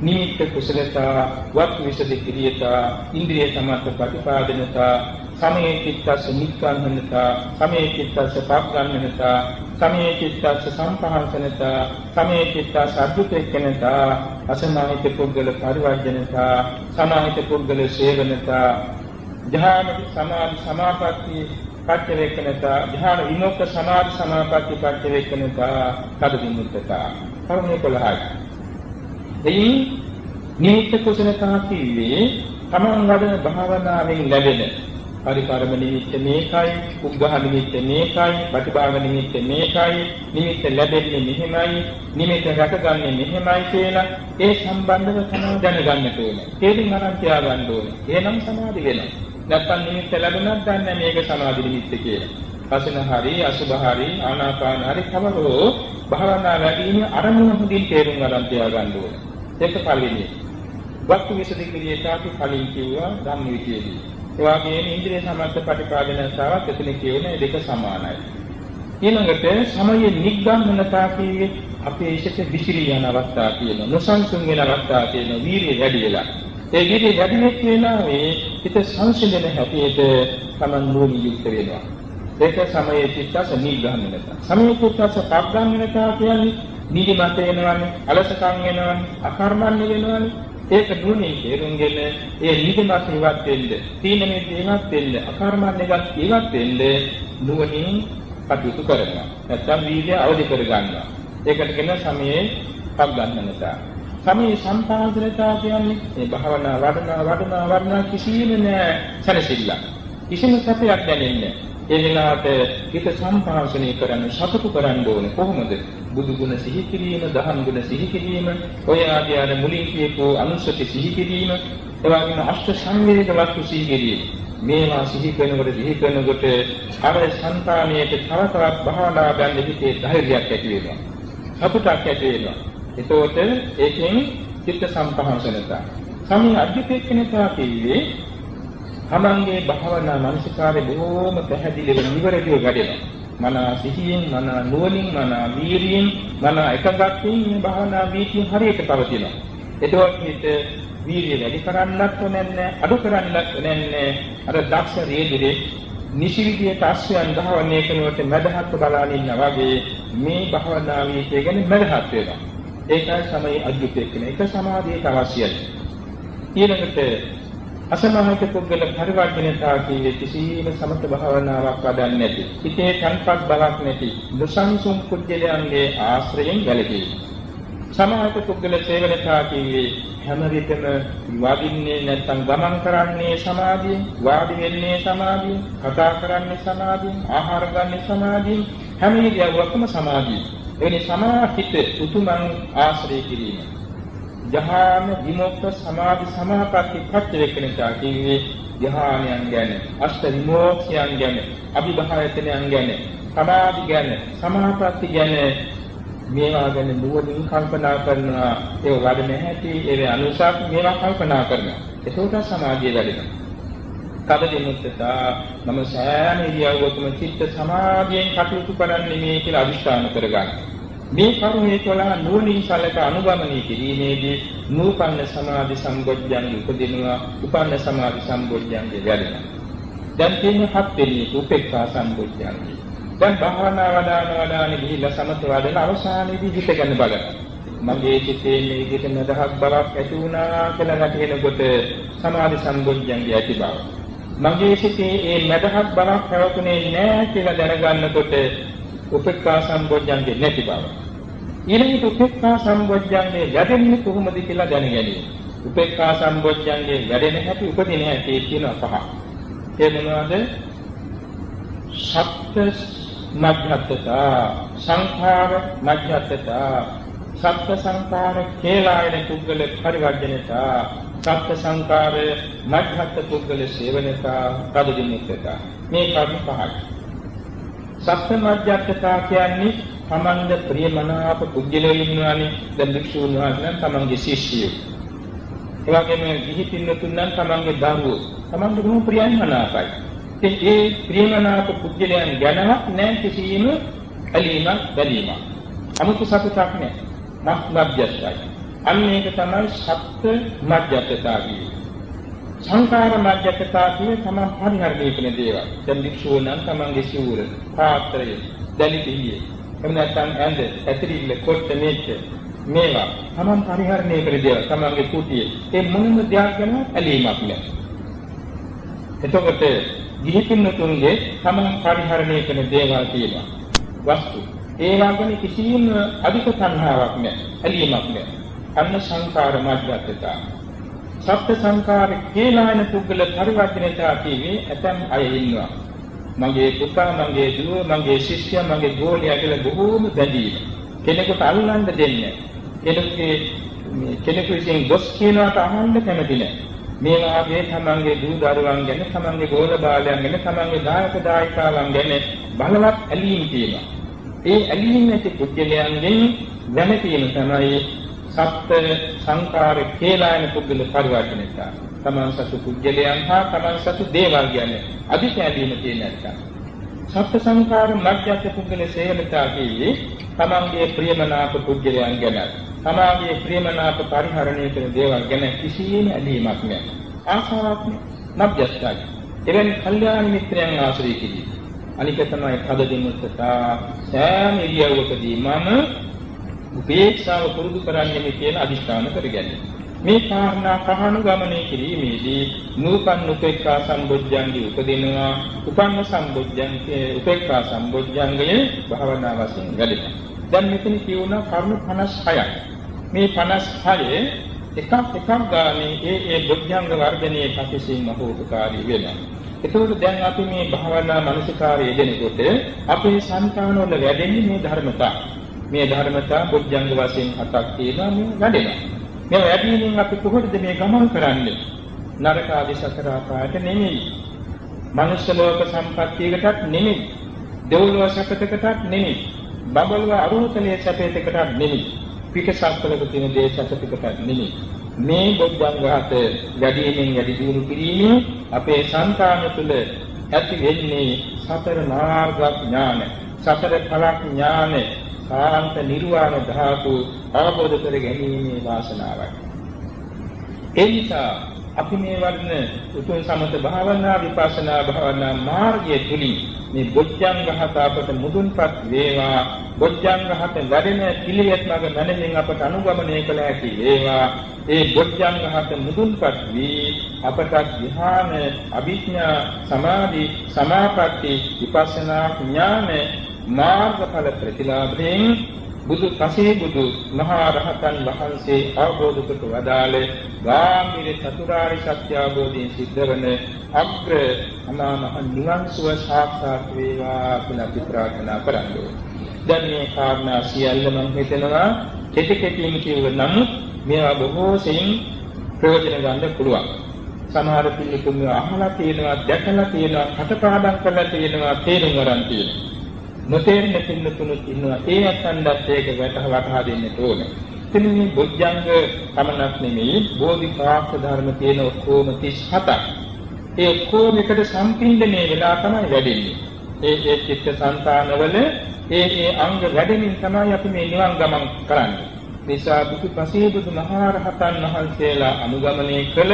නිමිත්ත කුසලතා වත් විසද කිරියතා ඉන්ද්‍රිය සමර්ථ ප්‍රතිපාදනතා සමේ චිත්තස්ස නික්ඛානනතා සමේ චිත්තස්ස පාප්‍රාණනතා සමේ චිත්තස්ස සම්පහන්සනතා සමේ චිත්තස්ස අද්දුතේකනතා අසමාහිත පුද්ගල පරිවර්ජනතා සමාහිත පුද්ගල සේවනතා ධ්‍යාන සමාධි සමාපatti පච්චවේකනතා ධ්‍යාන විමුක්ත සමාධි සමාපatti පච්චවේකනතා තද විමුක්තතා. කරුණේ 11යි එයින් නිමිත්ත කුසලතා කිව්වේ තමන් වඩන භාවනාවෙන් ලැබෙන පරිකාරම නිමිත්ත මේකයි, උග්ඝහ නිමිත්ත මේකයි, ප්‍රතිභාව නිමිත්ත මේකයි, නිමිත්ත ලැබෙන්නේ මෙහෙමයි, නිමිත්ත රැකගන්නේ මෙහෙමයි කියලා ඒ සම්බන්ධව තමයි දැනගන්න ඕනේ. තේරුම් අරන් තියාගන්න ඕනේ. එහෙනම් සමාධි වෙනවා. නැත්තම් නිමිත්ත ලැබුණත් දන්නේ මේක සමාධි නිමිත්ත කියලා. පසන හරි, අසුභ හරි, ආනාපාන හරි කවරෝ භාවනා වැඩිම අරමුණ හොඳින් තේරුම් ගන්න තියාගන්න ඕනේ. ඒක පළවෙනි. වස්තු විසදිකලියට අපි කලින් කිව්වා ධම්ම විචේදී. ඒ වගේම ඉන්ද්‍රිය සමර්ථ ප්‍රතිපාදන සාවත් එතන කියන දෙක සමානයි. ඊළඟට සමයේ නිග්ගම්මනතා කියේ අපේ ඉෂක විසිරී යන අවස්ථා තියෙනවා. නොසන්සුන් වෙන අවස්ථා තියෙනවා. වීරිය වැඩි වෙලා. ඒ වීරිය වැඩි වෙච්ච වෙලාවේ හිත සංසිඳන හැටියට Taman නුවණ යුක්ත වෙනවා. ඒක සමයේ චිත්තස නිග්ගම්මනතා. සමයේ චිත්තස පග්ගම්මනතා කියන්නේ නිදිමත වෙනවනේ, අලසකම් වෙනවනේ, අකර්මණ්‍ය වෙනවනේ. ඒක නුනේ තේරුම්ගෙන ඒ නිදිමත ඉවත් වෙන්න, තීනමේ ඉවත් වෙන්න, අකර්මණ්‍යගත් ඉවත් වෙන්න නුවණින් කටයුතු කරනවා. නැත්තම් වීර්ය අවදි කර ගන්නවා. ඒකට කියන සමයේ පක් ගන්නනතා. සමයේ සම්පාදනතා කියන්නේ මේ භාවනා වඩනා වඩනා වඩනා කිසිම නෑ සැනසෙල්ල. කිසිම සැපයක් දැනෙන්නේ නෑ. ඒ වෙලාවට හිත සම්පාසනය කරන්න සතුටු කරන්න ඕනේ කොහොමද? බුදු ගුණ සිහි කිරීම, දහම් ගුණ සිහි කිරීම, ඔය ආදී අර මුලින් කියපු අනුස්සති සිහි කිරීම, එවාගෙන අෂ්ට සංවේග වස්තු සිහි කිරීම. මේවා සිහි කරනකොට සිහි කරනකොට අර సంతානියට තව තවත් භාවනා ගන්න හිතේ ධෛර්යයක් ඇති වෙනවා. සතුටක් ඇති වෙනවා. එතකොට ඒකෙන් චිත්ත සම්පහන්සනතා. සමි අධිපේක්ෂණතා කියේ තමන්ගේ භාවනා මානසිකාරේ බොහෝම පැහැදිලිව නිවැරදිව වැඩෙනවා. මන සිහියෙන්, මන නුවණින්, මන වීරියෙන්, මන එකගත්කින් මේ භාවනා වීතිය හරියට පවතිනවා. එතකොට හිත වීර්ය වැඩි කරන්නත් ඕනේ අඩු කරන්නත් ඕනේ අර දක්ෂ රේදිරේ නිසිවිදියට අස්වැන් ධාවනය කරනකොට මදහත් බලාගෙන ඉන්නා වගේ මේ භාවනා වීතිය ගැන මදහත් වෙනවා. ඒකයි සමයි අද්විතය කියන එක සමාධියට අවශ්‍යයි. ඊළඟට අසමාහිත පුද්ගල පරිවර්තනතා කියේ කිසිම සමත භාවනාවක් වඩන්නේ නැති. හිතේ සංපත් බවක් නැති. දුසංසුම් පුද්ගලයන්ගේ ආශ්‍රයෙන් වැළකී. සමාහිත පුද්ගල සේවනතා කියේ හැම විටම වදින්නේ නැත්නම් ගමන් කරන්නේ සමාධියෙන්, වාඩි වෙන්නේ සමාධියෙන්, කතා කරන්නේ සමාධියෙන්, ආහාර ගන්න සමාධියෙන්, හැම ඉරියව්වකම සමාධියෙන්. එනි සමාහිත උතුමන් ආශ්‍රය කිරීම. ධ්‍යාන විමුක්ත සමාධි සමාපatti පත්‍යවේකණතා කියන්නේ ධ්‍යානයන් ගැන අෂ්ට විමෝක්ෂයන් ගැන අභිභායතනයන් ගැන සමාධි ගැන සමාපatti ගැන මේවා ගැන නුවණින් කල්පනා කරනවා. ඒ වඩන හැටි ඒ අනුසාර මේවා කල්පනා කරනවා. ඒකෝට සමාධිය වැඩෙනවා. කබදිනුත්තතා මම සෑම ඉරියව්වකම චිත්ත සමාධියෙන් කටයුතු කරන්නේ මේ කියලා අදිස්ථාන කරගන්න. මේ කරුණේ කළා නුවණින් සලක අනුගමනය කිරීමේදී නූපන්න සමාධි සම්බොජ්ජං උපදිනවා උපන්න සමාධි සම්බොජ්ජංගේ වැඩෙනවා. දැන් තියෙන හත් වෙනි උපේක්ඛා සම්බොජ්ජංගේ. දැන් භාවනා වඩාන වඩාන ගිහිල්ලා සමත වඩන අවසානයේදී හිත ගැන බලනවා. මගේ සිතේ මේ විදිහට නදහක් බවක් ඇති වුණා කියලා ගැටෙනකොට සමාධි සම්බොජ්ජංගේ ඇති බව. මගේ සිතේ ඒ මදහත් බවක් පැවතුනේ නැහැ කියලා දැනගන්නකොට උපේක්ඛා සම්බොජ්ජංගේ නැති බව. ඊළඟට උපේක්ඛා සම්බොජ්ජංගේ වැඩෙන්නේ කොහොමද කියලා දැනගැනීම. උපේක්ඛා සම්බොජ්ජංගේ වැඩෙන හැටි උපදින හැටි කියන පහ. ඒ මොනවද? සත්‍ය මධ්‍යත්තතා සංඛාර මධ්‍යත්තතා සත්‍ය සංඛාර කේලායන කුග්ගල පරිවර්ජනතා සත්‍ය සංකාර මධ්‍යස්ථ පුද්ගල සේවනතා පදදිනිකතා මේ කර්ම පහයි සත්‍ය මධ්‍යස්ථතා කියන්නේ තමන්ද ප්‍රියමනාප පුද්ගලයෝ ඉන්නවානේ. දැන් භික්ෂුන් වහන්සේ තමන්ගේ ශිෂ්‍යයෝ. ඒ වගේම ගිහි පින්නතුන් නම් තමන්ගේ දරුවෝ. තමන්ට බොහොම ප්‍රියමනාපයි. ඉතින් ඒ ප්‍රියමනාප පුද්ගලයන් ගැනවත් නැහැ කිසිම ඇලීමක් බැලීමක්. 아무තු සතුටක් නැහැ. මධ්‍යස්ථයි. අන්න ඒක තමයි සත්‍ය මධ්‍යස්ථතාවය. සංකාර මධ්‍යස්ථතාවය තමයි පරිහරණය කරන දේවල්. දැන් වික්ෂුව නම් තමන්ගේ සිවුර, පාත්‍රය, දැලිතිය, එහෙම නැත්නම් ඇඳ, ඇතිරිල්ල, කොට මේක මේවා තමන් පරිහරණය කරන දේවල්. තමන්ගේ කුටිය. ඒ මොනම දෙයක් ගැන ඇලීමක් නැහැ. එතකොට ගිහි පින්නතුන්ගේ තමන් පරිහරණය කරන දේවල් තියෙනවා. වස්තු. ඒවා ගැන කිසිම අධික තණ්හාවක් නැහැ. ඇලීමක් නැහැ. අන්න සංකාර මධ්‍යස්ථතා. සත්‍ය සංකාර කේලායන පුද්ගල පරිවර්තනතා කියන්නේ ඇතම් අය ඉන්නවා. මගේ පුතා, මගේ දුව, මගේ ශිෂ්‍යයා, මගේ ගෝලයා කියලා බොහෝම බැඳීම. කෙනෙකුට අල්ලන්න දෙන්නේ කෙනෙකුගේ කෙනෙකු විසින් ගොස් කියනවාට අහන්න කැමති නැහැ. මේ වාගේ තමන්ගේ දූ දරුවන් ගැන, තමන්ගේ ගෝල බාලයන් ගැන, තමන්ගේ දායක දායිකාවන් ගැන බලවත් ඇලීම් තියෙනවා. ඒ ඇලීම් නැති පුද්ගලයන්ගෙන් දැනීම තමයි සත්ත්‍ය සංකාර කේලායන පුද්ගල පරිවර්තනයට තමන් සතු පුද්ගලයන් හා තමන් සතු දේවල් කියන්නේ අධිශාදීන තියෙන නැත්නම් සත්ත්‍ය සංකාර මධ්‍යස්ථ පුද්ගල සේවනතා කියේ තමන්ගේ ප්‍රියමනාප පුද්ගලයන් ගැන. තමාගේ ප්‍රියමනාප පරිහරණය කරන දේවල් ගැන කිසියම් ඇලීමක් නැහැ. ආසාවක් මධ්‍යස්ථයි. එවැනි කල්යාණ මිත්‍රයන් ආශ්‍රය කිදී අනික තමයි පද දෙන්නට සෑම ඉරියව්වකදී මම උපේක්ෂාව පුරුදු කරන්නේ කියන අදිස්ථාන කරගන්නේ. මේ කාරණා කහණු ගමනය කිරීමේදී නූපන් උපේක්ඛා සම්බොජ්ජංගේ උපදිනවා උපන්න සම්බොජ්ජංගේ උපේක්ඛා සම්බොජ්ජංගයේ භාවනා වශයෙන් වැඩෙනවා. දැන් මෙතන කියුණා කරුණු 56ක්. මේ 56 එකක් එකක් ගානේ ඒ ඒ බොජ්ජංග වර්ධනයේ ප්‍රතිසින් මහෝපකාරී වෙනවා. එතකොට දැන් අපි මේ භාවනා මනසිකාරය යෙදෙනකොට අපේ සංකානවල වැඩෙන්නේ මේ ධර්මතා. මේ ධර්මතා බොජ්ජංග වශයෙන් හතක් තියෙනවා මේ වැඩෙනවා. මේ වැඩිමින් අපි කොහොමද මේ ගමන් කරන්නේ? නරක ආදී සතරාපායට නෙමෙයි. මනුෂ්‍ය ලෝක සම්පත්තියකටත් නෙමෙයි. දෙව්ලොව සැපතකටත් නෙමෙයි. බබලව අරුණතලයේ සැපතකටත් නෙමෙයි. පිටසක්වලක තියෙන දේ සැපතකටත් නෙමෙයි. මේ බොද්ධංග හත වැඩිමින් වැඩි දියුණු කිරීමෙන් අපේ సంతාන තුළ ඇති වෙන්නේ සතර මාර්ග ඥාන සතර ඵල ඥාන කාන්ත නිර්වාණ ධාතු අවබෝධ කර ගැනීමේ වාසනාවයි ඒ නිසා අපි මේ වර්ණ උතුම් සමත භාවනා විපස්සනා භාවනා මාර්ගය තුලින් මේ බොජ්ජංග හත අපට මුදුන්පත් වේවා බොජ්ජංග හත වැඩෙන පිළිවෙත් මඟ මනමින් අපට අනුගමනය කළ හැකි වේවා. ඒ බොජ්ජංග හත මුදුන්පත් වී අපට ධ්‍යාන අභිඥා සමාධි සමාපatti විපස්සනා ඥාන මාර්ගඵල ප්‍රතිලාභයෙන් බුදු පසේ බුදු මහා රහතන් වහන්සේ අවබෝධ කොට වදාළේ ගාමිර චතුරාර්ය සත්‍ය අවබෝධයෙන් සිද්ධ වන අග්‍ර අනාමහ නිවන් සුව සාක්ෂාත් වේවා කියලා අපි ප්‍රාර්ථනා කරන්නේ. දැන් මේ කාරණා සියල්ල මම හිතනවා කෙටි කෙටියෙන් කියව නමුත් මේවා බොහෝ සෙයින් ප්‍රයෝජන ගන්න පුළුවන්. සමහර පිළිතුරු අහලා තියෙනවා, දැකලා තියෙනවා, කටපාඩම් කරලා තියෙනවා, තේරුම් ගන්න තියෙනවා. නොතේරෙන පින්නතුනුත් ඉන්නවා. ඒ අත්ණ්ඩත් ඒක වැටහ වටහා දෙන්න ඕනේ. ඉතින් මේ බොජ්ජංග පමණක් නෙමෙයි බෝධිපාක්ෂ ධර්ම තියෙන ඔක්කොම 37ක්. ඒ ඔක්කොම එකට සම්පින්දණය වෙලා තමයි වැඩෙන්නේ. ඒ ඒ චිත්ත සංතානවල ඒ ඒ අංග වැඩෙමින් තමයි අපි මේ නිවන් ගමන් කරන්නේ. නිසා බුදු පසේ බුදු මහරහතන් වහන්සේලා අනුගමනය කළ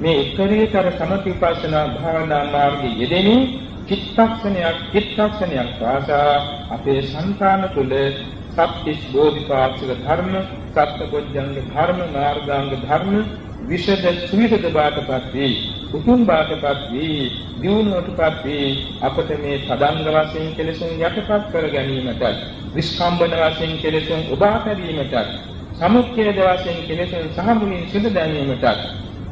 මේ උත්තරීතර සමතිපස්සනා භාවනා මාර්ගයේ යෙදෙමින් චිත්තක්ෂණයක් චිත්තක්ෂණයක් වාසා අපේ సంతාන තුළ සත්‍තිස් බෝධිපාක්ෂික ධර්ම සත්බොජ්ජංග ධර්ම මාර්ගාංග ධර්ම විෂද සුවිෂද බාටපත් වී උතුම් බාටපත් වී දියුණුවටපත් වී අපට මේ සදංග වශයෙන් කෙලෙසුන් යටපත් කර ගැනීමට විස්කම්බන වශයෙන් කෙලෙසුන් උබා පැවීමට සමුච්ඡේද වශයෙන් කෙලෙසුන් සහ මුලින් සිඳ දැමීමට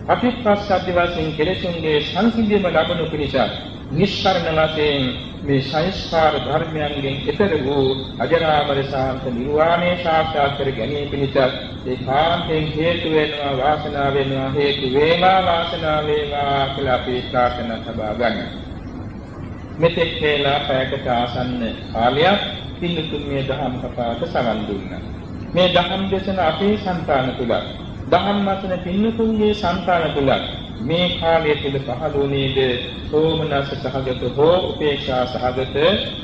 අතිපස්සද්ධ වශයෙන් කෙලෙසුන්ගේ සංසිඳීම ලබනු පිණිස නිස්සරණ වශයෙන් මේ සංස්කාර ධර්මයන්ගෙන් එතර වූ අජරාමර සාන්ත නිර්වාණය සාක්ෂාත් කර ගැනීම පිණිස ඒ කාන්තෙන් හේතු වෙනවා වාසනාව වෙනවා හේතු වේවා වාසනාව වේවා කියලා අපි ප්‍රාර්ථනා සබා ගන්න. මෙතෙක් වේලා පැයකට ආසන්න කාලයක් පින්තුන් මේ දහම් කතාවට සමන් දුන්නා. මේ දහම් දේශන අපේ సంతාන තුල දහම් වචන පින්තුන්ගේ సంతාන තුලක් මේ කාලය තුළ පහළ වුණේද සෝමනස සහගත හෝ උපේක්ෂා සහගත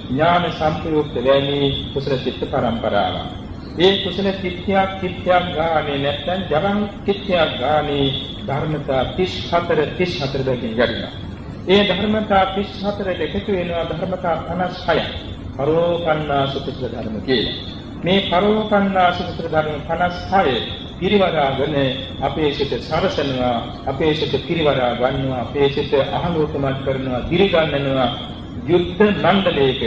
ඥාන සම්ප්‍රයුක්ත වැනි කුසල චිත්ත පරම්පරාව. මේ කුසල චිත්තයක් චිත්තයක් ගානේ නැත්නම් ජවන් චිත්තයක් ගානේ ධර්මතා 34 34 දෙකින් ගන්නවා. ඒ ධර්මතා 34 එකතු වෙනවා ධර්මතා 56ක්. පරෝපන්නා සුත්‍ර ධර්ම කියලා. මේ පරෝපන්නා සුත්‍ර ධර්ම 56 පිරිවරාගෙන අපේ සිත සරසනවා අපේ සිත පිරිවරා ගන්නවා අපේ සිත අහලෝකමත් කරනවා දිරිගන්නනවා. යුද්ධ මණ්ඩලයක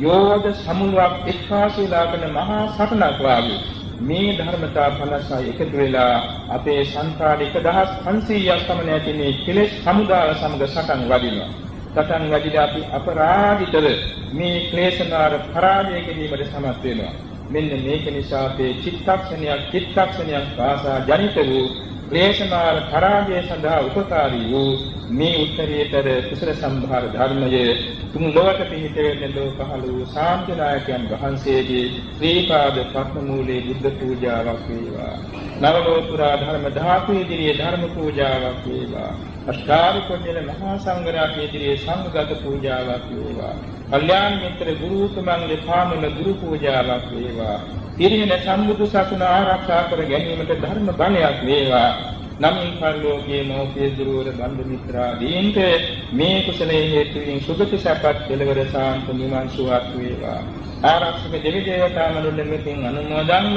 යෝධ සමුලක් එක්කාසීලාගෙන මහා සටනක් වාගේ මේ ධර්මතා 56 එකතු වෙලා අපේ සංකාර 1500ක් පමණ ඇති මේ කෙලෙස් සමුදාය සමග සටන් වදිනවා සටන් වදිලා අපි අපරාධිතව මේ ක්ලේශනාර පරාජය කිරීමට සමත් වෙනවා. මෙන්න මේක නිසා අපේ චිත්තක්ෂණයක් චිත්තක්ෂණයක් වාසා ජනිත වූ ක්ලේශමාන පරාජය සඳහා උපකාරී වූ මේ උත්තරීතර කුසල සම්භාර ධර්මයේ තුන් ලෝක පිහිටෙන ලෝකහල වූ ශාන්තිනායකයන් වහන්සේගේ ශ්‍රීපාද පත්ම මූලයේ බුද්ධ පූජාවක් වේවා. නවලෝතුරා ධර්ම ධාතු ඉදිරියේ ධර්ම පූජාවක් වේවා. අෂ්ටාරි කුණ්‍යල මහා සංඝරත්නයේ ඉදිරියේ සංඝගත පූජාවක් වේවා. කල්යාණ මිත්‍ර ගුරු උතුමන්ගේ පාමුල ගුරු පූජාවක් වේවා. පිරිහෙන සම්බුදු සසුන ආරක්ෂා කර ගැනීමට ධර්ම බලයක් වේවා. නමින් පරිලෝකයේ මෞපිය දුරවර බන්දු මිත්‍රාදීන්ට මේ කුසලයේ හේතුවෙන් සුගති සපත් කෙලවර සාන්ත නිවන් සුවක් වේවා. ආරක්ෂක දෙවි දේවතාවුන් මෙතින් අනුමෝදන්ව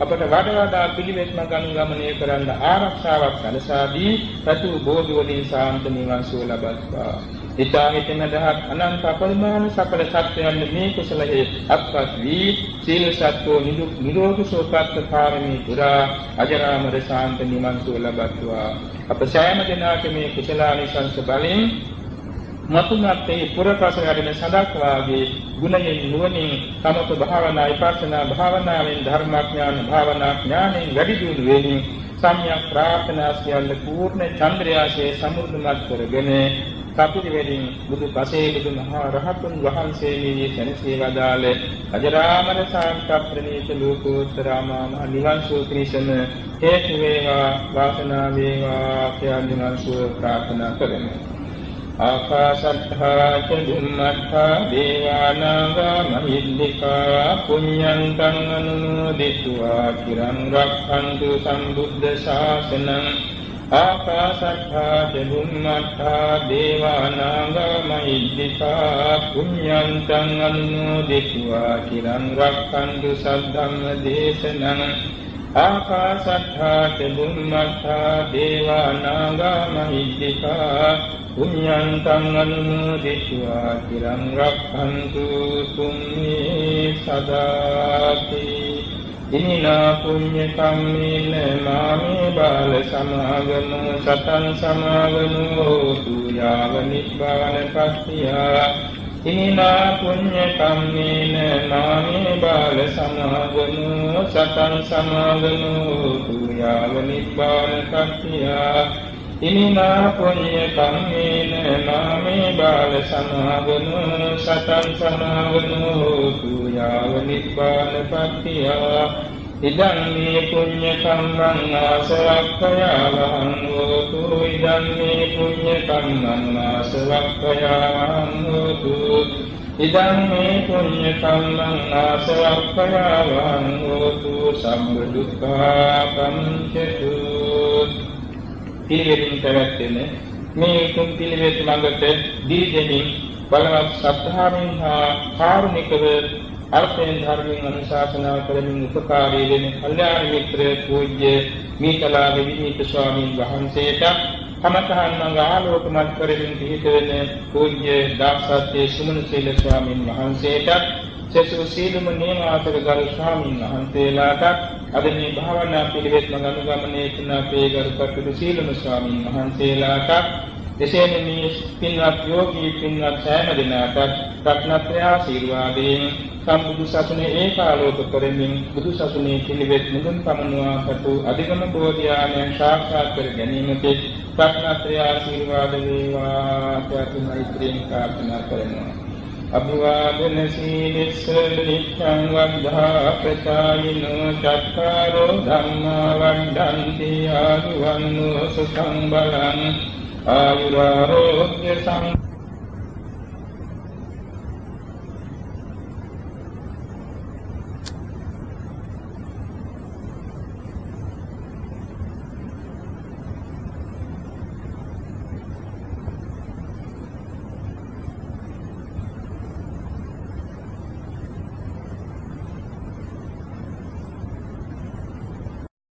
අපට වඩ වඩා පිළිවෙත්ම ගනුගමනය කරන්න ආරක්ෂාවක් සැලසා දී සතු බෝධි වලින් සාන්ත නිවන් සුව ලබත්වා. ඊතාවිතන දහත් අනන්ත අපරිමාණ සකල සත්‍යයන් මේ කුසලයේ අත්පත් වී සීල සත්වෝ නිරෝධ සෝපත්ත කාරණී පුරා අජරාමර ශාන්ත නිවන් සුව ලබත්වා. අප සෑම දිනක මේ කුසලානිසංස බලෙන් මතුමත්ේ පුරපස වැඩෙන සදක් වාගේ ගුණයෙන් නුවණින් සමත භාවනා විපස්සනා භාවනාවෙන් ධර්මඥාන භාවනා ඥානෙන් වැඩි දියුණු වෙමින් සම්‍යක් ප්‍රාර්ථනා සියල්ල පූර්ණ චන්ද්‍රයාසේ සමුර්ධමත් කරගෙන කපිලවලින් බුදු පසේ බුදුමහා රහතුන් වහන්සේ මේ සැනසී වදාළ අජරාමර සාන්තප්‍රණීත ලෝකෝත්තරාමාම නිවන් සෝත්‍රිෂම හේතු වේවා වාසනා වේවා කියන සුව ප්‍රාර්ථනා කරමි. ආකාශත්තා චුම්මත්තා දේවානාග මහිද්దికා පුඤ්ඤං තං අනුමෝදිත्वा চিරං රක්ඛන්තු සම්බුද්ධ ශාසනං ආකාශත්තා චුම්මත්තා දේවානාගා මහිද්దికා පුඤ්ඤන්තං අනුමෝදිත्वा චිරං රක්ඛන්තු සද්ධම්ම දේශනං ආකාශත්තා චුම්මත්තා දේවානාගා මහිද්దికා පුඤ්ඤන්තං අනුමෝදිත्वा චිරං රක්ඛන්තු තුම්මේ සදාති। ඉනිනා පුඤ්ඤ කම්මේන මාමේ බාල සමාගමු සතං සමාගමු තුයාව නිබ්බාන පස්තියා ඉනිනා පුඤ්ඤ කම්මේන මාමේ බාල සමාගමු සතං සමාගමු තුයාව නිබ්බාන පස්තියා ඉමිනා පුඤ්ඤ කම්මේන නාමේ බාල සමාගමු සතං සමාගමු තුයාව නිබ්බාන පත්තියා. ඉදං මේ පුඤ්ඤ කම්මං ආසවක්ඛයාවහං හෝතු ඉදං මේ පුඤ්ඤ කම්මං ආසවක්ඛයාවහං හෝතු. ඉදං මේ පුඤ්ඤ කම්මං ආසවක්ඛයාවහං හෝතු සම්බ දුක්ඛා පංචතු. පිළිවෙලින් පැවැත්වෙන මේ උතුම් පිළිවෙත් ළඟට දී දෙමින් බලවත් සත්‍තාවෙන් හා කාරුණිකව අර්ථයෙන් ධර්මයෙන් අනුශාසනා කරමින් උපකාරී වෙන කල්යාණ මිත්‍ර පූජ්‍ය මීතලා විනීත ස්වාමීන් වහන්සේට කමතහන් මඟ ආලෝකමත් කරමින් පිහිට වෙන පූජ්‍ය දාසත්‍ය සුමන සීල ස්වාමීන් වහන්සේට සසු සීලම නියමාතර ගරු ස්වාමීන් වහන්සේලාට අද මේ භාවනා පිළිවෙත් මඟ අනුගමනය කරන අපේ ගරුකටු සීලම ස්වාමීන් වහන්සේලාට එසේම මේ පින්වත් යෝගී පින්වත් සෑම දිනකට රත්නත්‍රය ආශිර්වාදයෙන් සම්බුදු සසුනේ ඒකාලෝක කරමින් බුදු සසුනේ පිළිවෙත් මුදුන් පමනුවා කටු අධිගම බෝධිආනයන් සාක්ෂාත් කර ගැනීමට රත්නත්‍රය ආශිර්වාද වේවා. කියලා මෛත්‍රියෙන් ප්‍රාර්ථනා කරනවා. අභිවාදන සීලස්ස නිච්ඡං වද්ධා ප්‍රචායිනෝ චක්කාරෝ ධම්මා වණ්ඩන්ති ආනුවන්නෝ සුඛං බලං ආයුරාෝග්‍ය සං